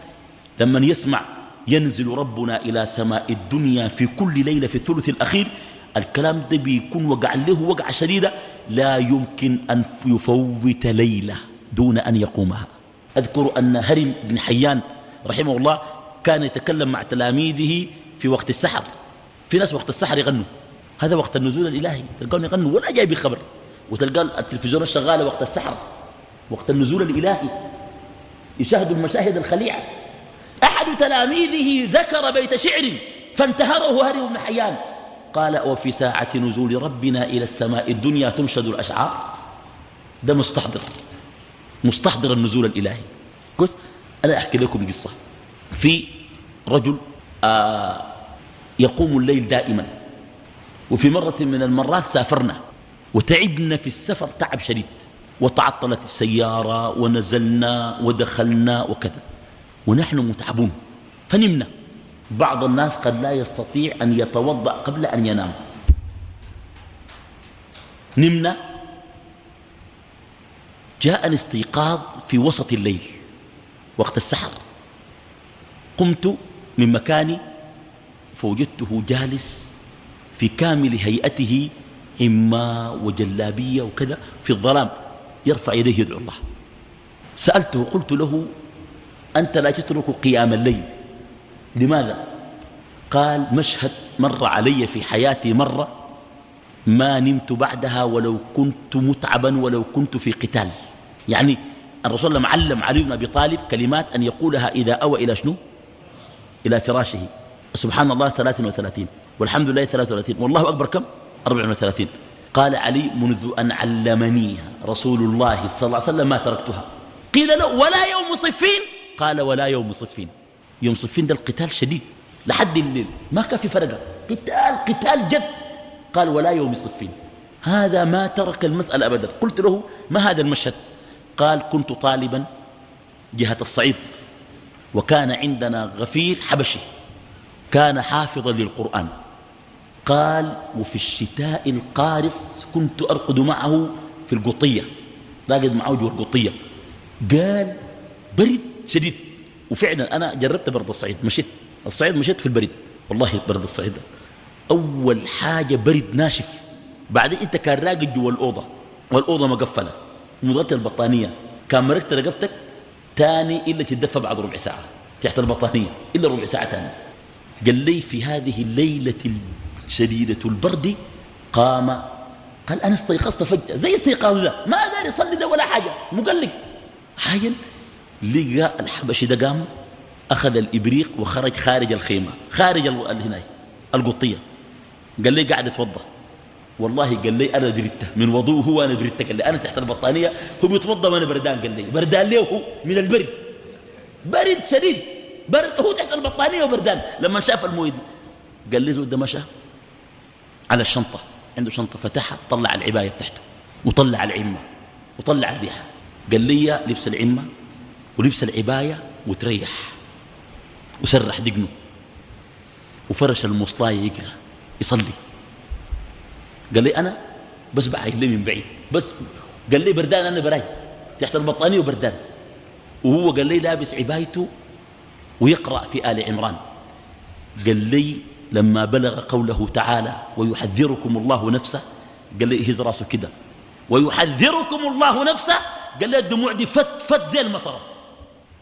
لما يسمع ينزل ربنا إلى سماء الدنيا في كل ليلة في الثلث الأخير الكلام ده بيكون وقع له وقع شديدة لا يمكن أن يفوت ليلة دون أن يقومها. أذكر أن هرم بن حيان رحمه الله كان يتكلم مع تلاميذه في وقت السحر في ناس وقت السحر يغنوا. هذا وقت النزول الإلهي. تلقاهم يغنوا ولا جاي بخبر. وتلقى التلفزيون الشغالة وقت السحر. وقت النزول الإلهي. يشاهدوا المشاهد الخليعة. أحد تلاميذه ذكر بيت شعر فانتهره هرم بن حيان. قال وفي ساعة نزول ربنا إلى السماء الدنيا تنشد الأشعار. ده مستحضر. مستحضر النزول الإلهي. كويس أنا أحكي لكم قصة. في رجل آه يقوم الليل دائما. وفي مرة من المرات سافرنا وتعبنا في السفر تعب شديد وتعطلت السيارة ونزلنا ودخلنا وكذا. ونحن متعبون فنمنا. بعض الناس قد لا يستطيع أن يتوضأ قبل أن ينام. نمنا. جاء الاستيقاظ في وسط الليل وقت السحر. قمت من مكاني فوجدته جالس في كامل هيئته عمة وجلابية وكذا في الظلام يرفع يديه يدعو الله. سألته قلت له أنت لا تترك قيام الليل. لماذا؟ قال مشهد مر علي في حياتي مرة ما نمت بعدها ولو كنت متعبا ولو كنت في قتال. يعني الرسول لما علم علي بن أبي طالب كلمات أن يقولها إذا أوى إلى شنو؟ إلى فراشه. سبحان الله 33 والحمد لله 33 والله أكبر كم؟ 34 قال علي منذ أن علمنيها رسول الله صلى الله عليه وسلم ما تركتها. قيل له ولا يوم صفين؟ قال ولا يوم صفين. يوم صفين ده القتال شديد لحد الليل. ما كان في فرقة. قتال قتال جد. قال ولا يوم صفين. هذا ما ترك المسألة أبدا. قلت له ما هذا المشهد؟ قال كنت طالبا جهة الصعيد وكان عندنا غفير حبشي كان حافظا للقرآن. قال وفي الشتاء القارص كنت أرقد معه في القطية راقد معه جوا القطية. قال برد شديد. وفعلا أنا جربت برد الصعيد مشيت. الصعيد مشيت في البرد والله برد الصعيد. أول حاجة برد ناشف. بعدين أنت كان راقد جوا الأوضة. والأوضة مقفلة. ومضغط البطانية. كان مركت رقبتك تاني إلا تدفى بعد ربع ساعة. تحت البطانية. إلا ربع ساعة تاني. قال لي في هذه الليلة شديدة البرد قام قال أنا استيقظت فجأة. زي استيقاظ له ما دار يصلي ده ولا حاجة. مقلق. حاجة لقى الحبشي ده قام أخذ الإبريق وخرج خارج الخيمة خارج هنا القطية. قال لي قاعد يتوضأ. والله قال لي أنا دريته من وضوء هو أنا دريته قال لي أنا تحت البطانية. هو بيتوضا وأنا بردان قال لي. بردان ليه هو؟ من البرد. برد شديد. برد هو تحت البطانية وبردان. لما شاف المويد قال لي زود مشى على الشنطة. عنده شنطة فتحها طلع العباية بتاعته وطلع العمة وطلع الريحة قال لي لبس العمة ولبس العباية وتريح. وسرح دقنه. وفرش المصطاية يقرأ يصلي. قال لي أنا بس بعين لي من بعيد. بس قال لي بردان أنا براي. تحت البطانية وبردان. وهو قال لي لابس عبايته ويقرأ في آل عمران. قال لي لما بلغ قوله تعالى ويحذركم الله نفسه. قال لي هز راسه كده. ويحذركم الله نفسه. قال لي الدموع دي فت فت زي المطرة.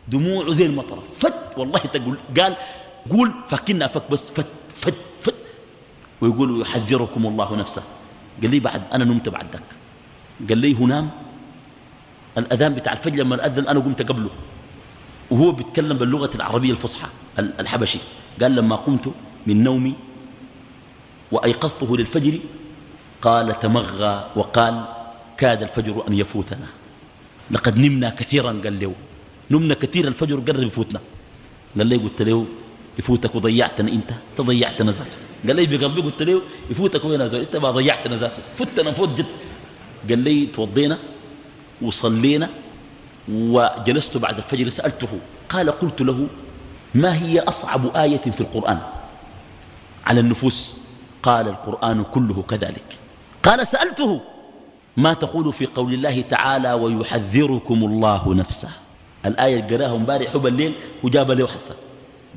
دموعه زي المطرة. فت والله تقول قال قول فكنا فك بس فت فت فت. ويقول يحذركم الله نفسه. قال لي بعد أنا نمت بعدك قال لي هنام الأذان بتاع الفجر لما الأذن أنا قمت قبله. وهو بيتكلم باللغة العربية الفصحى الحبشي. قال لما قمت من نومي وأيقظته للفجر قال تمغى وقال كاد الفجر أن يفوتنا. لقد نمنا كثيرا قال له. نمنا كثيرا الفجر قرب يفوتنا. قال لي قلت له يفوتك وضيعتنا أنت تضيعتنا ذاته. قال لي بقلبي قلت له يفوتك وين زول؟ أنت ما ضيعتنا ذاته. فتنا فوت جد. قال لي توضينا وصلينا وجلست بعد الفجر سألته. قال قلت له ما هي أصعب آية في القرآن؟ على النفوس. قال القرآن كله كذلك. قال سألته ما تقول في قول الله تعالى ويحذركم الله نفسه؟ الآية قرأها امبارح حب الليل وجاب له حسن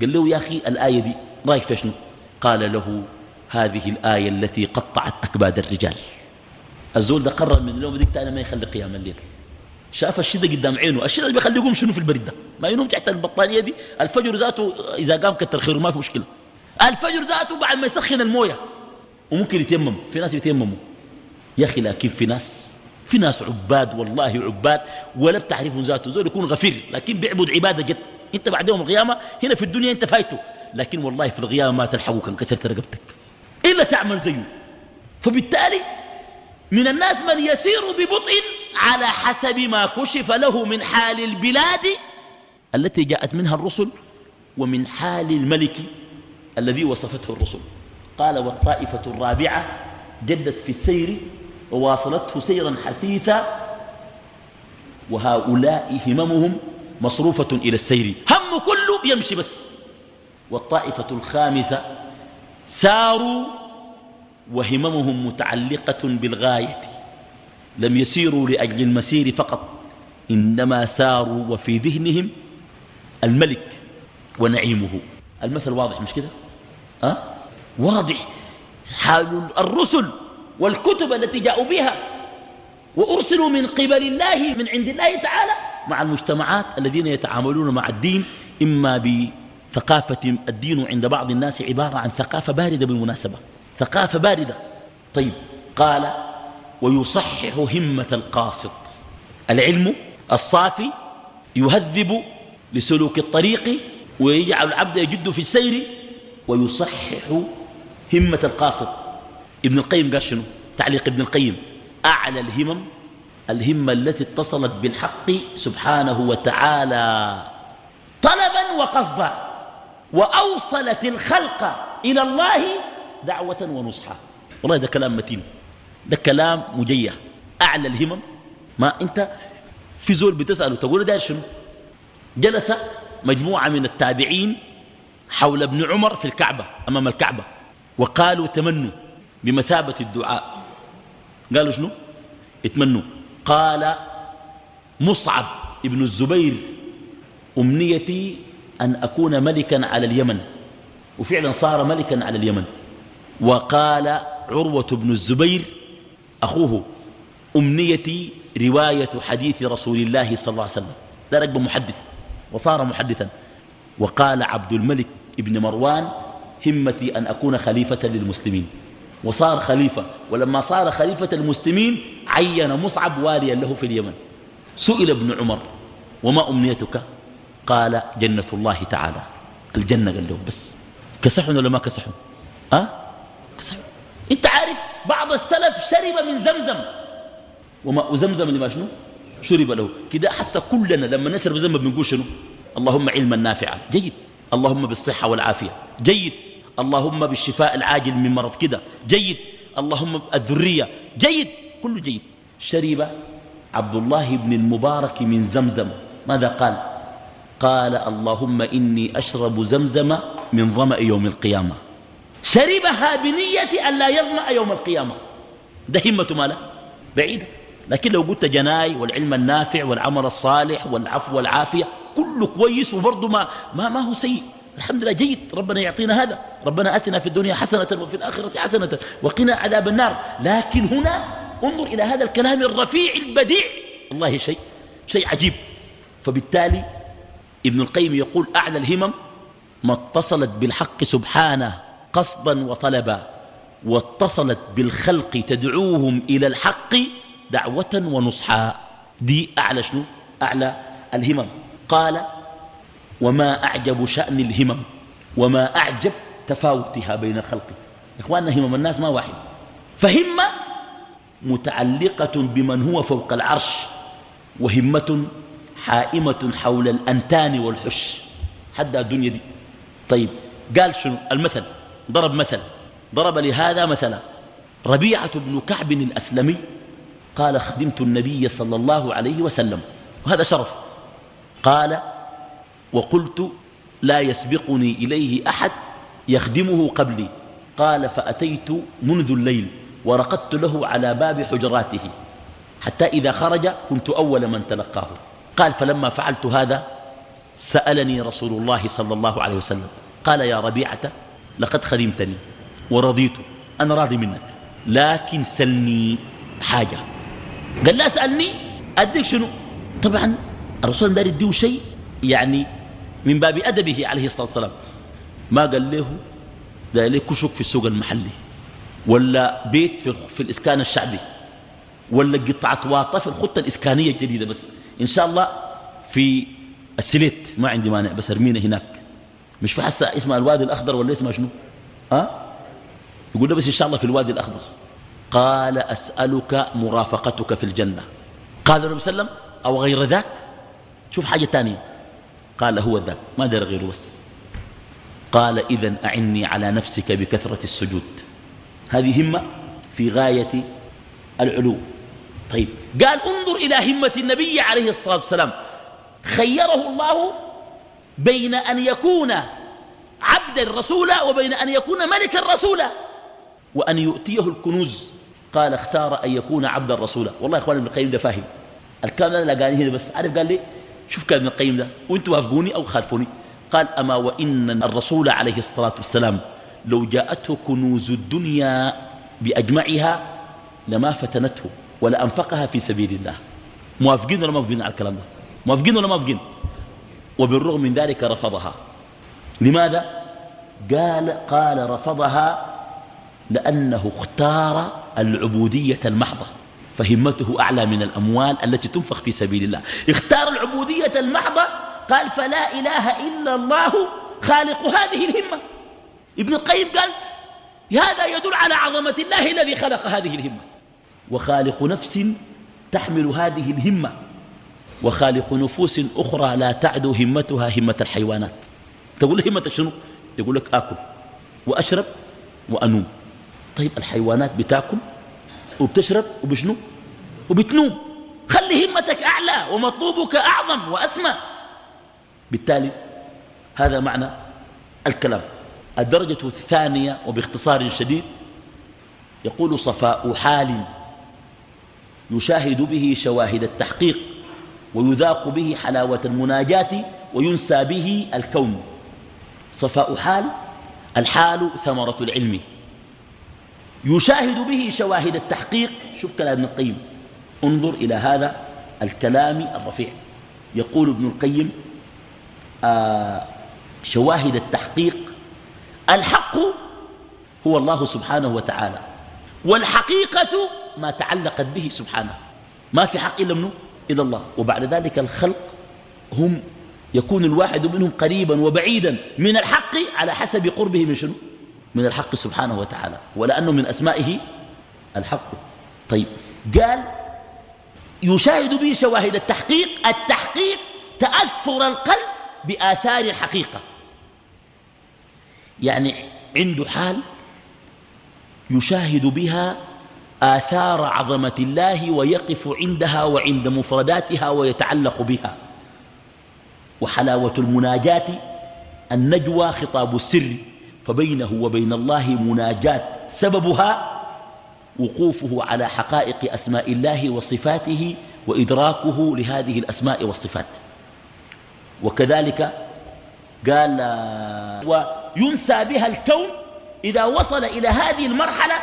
قال له يا أخي الآية دي رايك في شنو؟ قال له هذه الآية التي قطعت أكباد الرجال. الزول ده قرر من اليوم ديك أنا ما يخلي قيام الليل. شاف الشدة قدام عينه. الشدة اللي بيخليه يقوم شنو في البرد ده ما ينوم تحت البطانية دي. الفجر ذاته إذا قام كتر خيره ما في مشكلة. الفجر ذاته بعد ما يسخن الموية. وممكن يتيمم في ناس يتيمموا. يا أخي لكن في ناس؟ في ناس عباد والله عباد ولا بتعرفوا ذاته. زول يكون غفير لكن بيعبد عبادة جد. أنت بعد يوم القيامة هنا في الدنيا أنت فايته. لكن والله في القيامة ما تلحقه. كان كسرت رقبتك. إلا تعمل زيه. فبالتالي من الناس من يسير ببطء على حسب ما كشف له من حال البلاد التي جاءت منها الرسل ومن حال الملك الذي وصفته الرسل. قال والطائفة الرابعة جدت في السير وواصلته سيرا حثيثا وهؤلاء هممهم مصروفة إلى السير. هم كله يمشي بس. والطائفة الخامسة ساروا وهممهم متعلقة بالغاية. لم يسيروا لأجل المسير فقط إنما ساروا وفي ذهنهم الملك ونعيمه. المثل واضح مش كده؟ واضح. حال الرسل والكتب التي جاءوا بها وأرسلوا من قبل الله من عند الله تعالى مع المجتمعات الذين يتعاملون مع الدين إما بثقافة الدين عند بعض الناس عبارة عن ثقافة باردة بالمناسبة. ثقافة باردة. طيب. قال ويصحح همة القاصد العلم الصافي يهذب لسلوك الطريق ويجعل العبد يجد في السير ويصحح همة القاصد. ابن القيم قال شنو؟ تعليق ابن القيم. أعلى الهمم الهمة التي اتصلت بالحق سبحانه وتعالى. طلبا وقصدا. وأوصلت الخلق إلى الله دعوة ونصحا والله ده كلام متين. ده كلام مجيح. أعلى الهمم. ما أنت في زول بتسأله تقول ده شنو؟ جلس مجموعة من التابعين حول ابن عمر في الكعبة أمام الكعبة. وقالوا تمنوا بمثابة الدعاء. قالوا شنو؟ اتمنوا. قال مصعب ابن الزبير أمنيتي أن أكون ملكا على اليمن. وفعلا صار ملكا على اليمن. وقال عروة بن الزبير أخوه أمنيتي رواية حديث رسول الله صلى الله عليه وسلم. رجب محدث وصار محدثا. وقال عبد الملك ابن مروان همتي أن أكون خليفة للمسلمين. وصار خليفة. ولما صار خليفة المسلمين عين مصعب واليا له في اليمن. سئل ابن عمر وما أمنيتك؟ قال جنة الله تعالى. الجنة قال له بس كسحن ولا ما كسحن؟ أه؟ كسحن. أنت عارف بعض السلف شرب من زمزم. وماء زمزم لما شنو؟ شرب له. كده حس كلنا لما نشرب زمزم بنقول شنو؟ اللهم علما نافعا. جيد. اللهم بالصحة والعافية. جيد. اللهم بالشفاء العاجل من مرض كده. جيد. اللهم الذرية جيد. كله جيد. شرب عبد الله بن المبارك من زمزم. ماذا قال؟ قال اللهم إني أشرب زمزم من ظمأ يوم القيامة. شربها بنية أن لا يظمأ يوم القيامة. ده همة ماله؟ بعيدة. لكن لو قلت جناي والعلم النافع والعمل الصالح والعفو والعافية كله كويس وبرضه ما, ما, ما هو سيء. الحمد لله جيد. ربنا يعطينا هذا. ربنا أتنا في الدنيا حسنة وفي الآخرة حسنة وقنا عذاب النار. لكن هنا انظر إلى هذا الكلام الرفيع البديع. والله شيء شيء عجيب. فبالتالي ابن القيم يقول أعلى الهمم ما اتصلت بالحق سبحانه قصدا وطلبا واتصلت بالخلق تدعوهم إلى الحق دعوة ونصحا. دي أعلى شنو؟ أعلى الهمم. قال وما أعجب شأن الهمم وما أعجب تفاوتها بين الخلق. إخواننا همم الناس ما واحد. فهمة متعلقة بمن هو فوق العرش وهمة حائمة حول الأنتان والحش. حتى الدنيا دي. طيب قال شنو؟ المثل ضرب مثل. ضرب لهذا مثلا. ربيعة بن كعب الأسلمي قال خدمت النبي صلى الله عليه وسلم. وهذا شرف. قال وقلت لا يسبقني إليه أحد يخدمه قبلي. قال فأتيت منذ الليل ورقدت له على باب حجراته حتى إذا خرج كنت أول من تلقاه. قال فلما فعلت هذا سألني رسول الله صلى الله عليه وسلم. قال يا ربيعة لقد خدمتني ورضيت أنا راضي منك لكن سلني حاجة. قال لا سألني أديك شنو؟ طبعا الرسول دار يديه شيء يعني من باب أدبه عليه الصلاة والسلام. ما قال له ده ليه كشك في السوق المحلي ولا بيت في, في الإسكان الشعبي ولا قطعة واطة في الخطة الإسكانية الجديدة بس. إن شاء الله في السليت ما عندي مانع بس أرمينا هناك. مش في حسة اسمها الوادي الأخضر ولا اسمها شنو؟ أه؟ يقول له بس إن شاء الله في الوادي الأخضر. قال أسألك مرافقتك في الجنة. قال النبي صلى الله عليه وسلم أو غير ذاك؟ شوف حاجة تانية. قال هو ذاك ما دار غيره بس قال إذا أعني على نفسك بكثرة السجود. هذه همة في غاية العلو. طيب قال انظر إلى همة النبي عليه الصلاة والسلام. خيره الله بين أن يكون عبدا رسولا وبين أن يكون ملكا رسولا وأن يؤتيه الكنوز. قال اختار أن يكون عبدا رسولا. والله يا إخوان ابن القيم ده فاهم. الكلام ده لقاني هنا بس. عارف قال لي؟ شوف كلام ابن القيم ده وانتوا وافقوني أو خالفوني. قال أما وإن الرسول عليه الصلاة والسلام لو جاءته كنوز الدنيا بأجمعها لما فتنته ولا أنفقها في سبيل الله. موافقين ولا موافقين على الكلام ده؟ موافقين ولا موافقين؟ وبالرغم من ذلك رفضها. لماذا؟ قال قال رفضها لأنه اختار العبودية المحضة. فهمته أعلى من الأموال التي تنفق في سبيل الله. اختار العبودية المحضة قال فلا إله إلا الله خالق هذه الهمة. ابن القيم قال هذا يدل على عظمة الله الذي خلق هذه الهمة. وخالق نفس تحمل هذه الهمة. وخالق نفوس أخرى لا تعدو همتها همة الحيوانات. تقول له همة شنو؟ يقول لك آكل وأشرب وأنوم. طيب الحيوانات بتاكل؟ وبتشرب وبشنو؟ وبتنوم. خلي همتك أعلى ومطلوبك أعظم وأسمى. بالتالي هذا معنى الكلام. الدرجة الثانية وباختصار شديد يقول صفاء حال يشاهد به شواهد التحقيق ويذاق به حلاوة المناجاة وينسى به الكون. صفاء حال الحال ثمرة العلم. يشاهد به شواهد التحقيق. شوف كلام ابن القيم. انظر إلى هذا الكلام الرفيع. يقول ابن القيم آه شواهد التحقيق. الحق هو الله سبحانه وتعالى والحقيقة ما تعلقت به سبحانه. ما في حق إلا منه؟ إلى الله. وبعد ذلك الخلق هم يكون الواحد منهم قريبا وبعيدا من الحق على حسب قربه من شنو؟ من الحق سبحانه وتعالى ولأنه من أسمائه الحق. طيب قال يشاهد به شواهد التحقيق التحقيق تأثر القلب بآثار الحقيقة. يعني عنده حال يشاهد بها آثار عظمة الله ويقف عندها وعند مفرداتها ويتعلق بها. وحلاوة المناجاة النجوى خطاب السر. فبينه وبين الله مناجاة سببها وقوفه على حقائق أسماء الله وصفاته وإدراكه لهذه الأسماء والصفات. وكذلك قال وينسى بها الكون إذا وصل إلى هذه المرحلة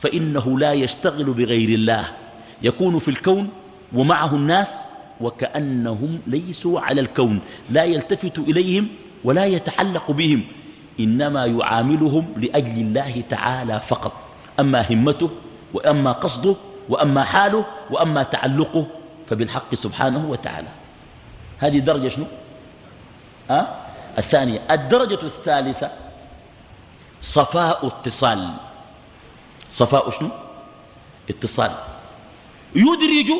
فإنه لا يشتغل بغير الله. يكون في الكون ومعه الناس وكأنهم ليسوا على الكون لا يلتفت إليهم ولا يتعلق بهم. إنما يعاملهم لأجل الله تعالى فقط. أما همته وأما قصده وأما حاله وأما تعلقه فبالحق سبحانه وتعالى. هذه درجة شنو؟ أه؟ الثانية الدرجة الثالثة صفاء اتصال. صفاء شنو؟ اتصال. يدرج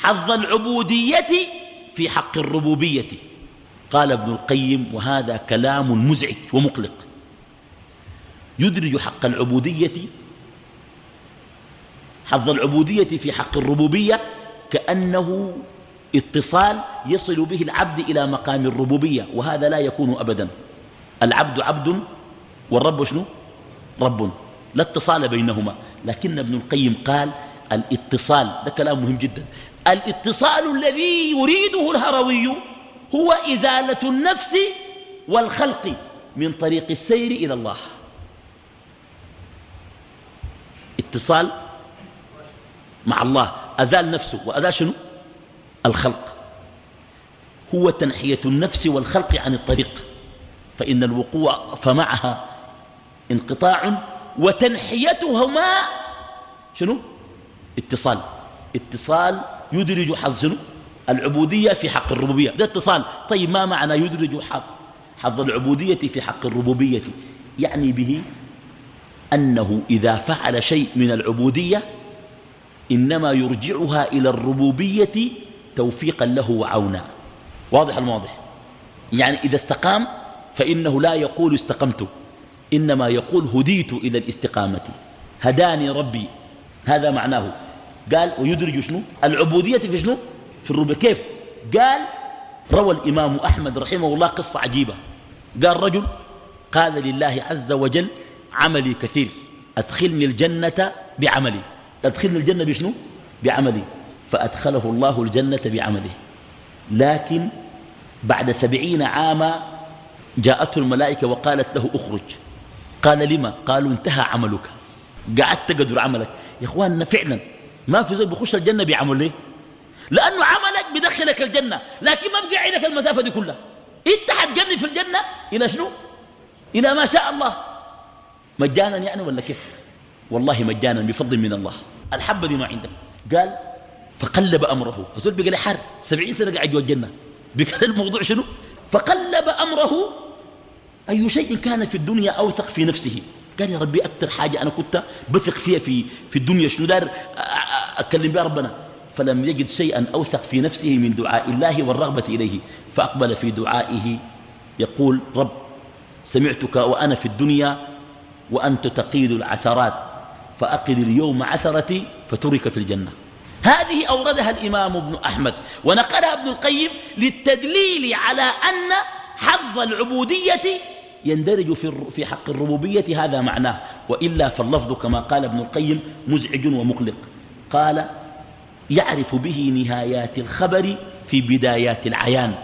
حظ العبودية في حق الربوبية. قال ابن القيم وهذا كلام مزعج ومقلق. يدرج حق العبودية حظ العبودية في حق الربوبية كأنه اتصال يصل به العبد إلى مقام الربوبية وهذا لا يكون أبدا. العبد عبد والرب شنو؟ رب. لا اتصال بينهما. لكن ابن القيم قال الاتصال ده كلام مهم جدا. الاتصال الذي يريده الهروي هو إزالة النفس والخلق من طريق السير إلى الله. اتصال مع الله. أزال نفسه. وأزال شنو؟ الخلق. هو تنحية النفس والخلق عن الطريق. فإن الوقوع فمعها انقطاع وتنحيتهما شنو؟ اتصال. اتصال يدرج حظ شنو؟ العبودية في حق الربوبية. ده اتصال. طيب ما معنى يدرج حظ؟ حظ العبودية في حق الربوبية. يعني به أنه إذا فعل شيء من العبودية إنما يرجعها إلى الربوبية توفيقا له وعونا. واضح المواضح يعني إذا استقام فإنه لا يقول استقمت إنما يقول هديت إلى الاستقامة. هداني ربي. هذا معناه. قال ويدرج شنو؟ العبودية في شنو؟ في الربوبية كيف؟ قال روى الإمام أحمد رحمه الله قصة عجيبة. قال رجل قال لله عز وجل عملي كثير أدخلني الجنة بعملي. أدخلني الجنة بشنو؟ بعملي. فأدخله الله الجنة بعمله. لكن بعد سبعين عاما جاءته الملائكة وقالت له اخرج. قال لما؟ قالوا انتهى عملك. قعدت تقدر عملك. يا إخواننا فعلا ما في زول بيخش الجنة بيعمل ليه لأنه عملك بدخلك الجنة لكن ما بقعدك المسافة دي كلها. انت حتجني في الجنة إلى شنو؟ إلى ما شاء الله. مجانا يعني ولا كيف؟ والله مجانا بفضل من الله. الحبة دي ما عندك. قال فقلب أمره. فزول بقى حار. سبعين سنة قاعد جوا الجنة. بقى الموضوع شنو؟ فقلب أمره. أي شيء كان في الدنيا أوثق في نفسه. قال يا ربي أكثر حاجة أنا كنت بثق فيها في, في الدنيا شنو دار؟ أتكلم بها ربنا. فلم يجد شيئا أوثق في نفسه من دعاء الله والرغبة إليه فأقبل في دعائه يقول رب سمعتك وأنا في الدنيا وأنت تقيد العثرات فأقل اليوم عثرتي فترك في الجنة. هذه أوردها الإمام ابن أحمد ونقلها ابن القيم للتدليل على أن حظ العبودية يندرج في حق الربوبية هذا معناه. وإلا فاللفظ كما قال ابن القيم مزعج ومقلق. قال يعرف به نهايات الخبر في بدايات العيان.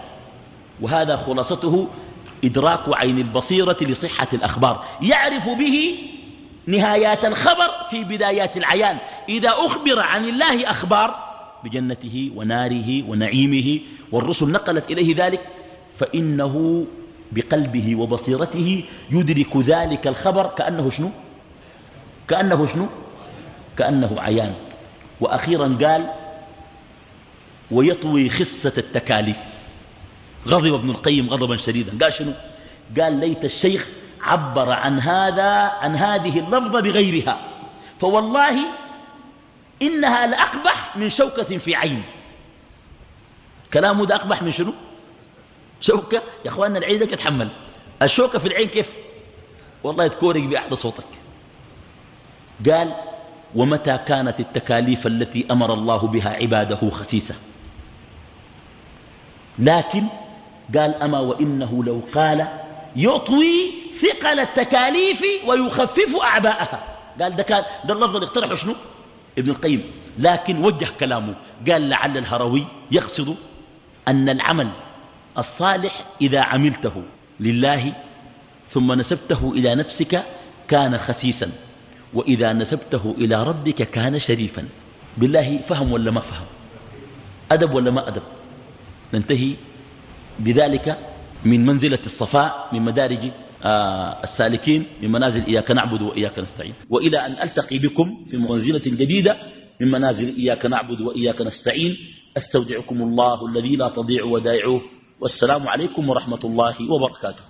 وهذا خلاصته إدراك عين البصيرة لصحة الأخبار. يعرف به نهايات الخبر في بدايات العيان. إذا أخبر عن الله أخبار بجنته وناره ونعيمه والرسل نقلت إليه ذلك فإنه بقلبه وبصيرته يدرك ذلك الخبر كأنه شنو؟ كأنه شنو؟ كأنه عيان. وأخيرا قال ويطوي خصة التكاليف. غضب ابن القيم غضبا شديدا. قال شنو؟ قال ليت الشيخ عبر عن هذا عن هذه اللفظة بغيرها. فوالله إنها لأقبح من شوكة في عين. كلامه ده أقبح من شنو؟ شوكة؟ يا أخواننا العين ده يتحمل. الشوكة في العين كيف؟ والله تكورك بأحد صوتك. قال ومتى كانت التكاليف التي أمر الله بها عباده خسيسة؟ لكن قال أما وإنه لو قال يطوي ثقل التكاليف ويخفف أعباءها. قال ده كان ده اللفظ اللي اقترحه شنو؟ ابن القيم. لكن وجه كلامه. قال لعل الهروي يقصد أن العمل الصالح إذا عملته لله ثم نسبته إلى نفسك كان خسيسا. وإذا نسبته إلى ربك كان شريفا. بالله فهم ولا ما فهم؟ أدب ولا ما أدب؟ ننتهي بذلك من منزلة الصفاء من مدارج آه، السالكين من منازل إياك نعبد وإياك نستعين. وإلى أن ألتقي بكم في منزلة جديدة من منازل إياك نعبد وإياك نستعين. أستودعكم الله الذي لا تضيع ودائعه. والسلام عليكم ورحمة الله وبركاته.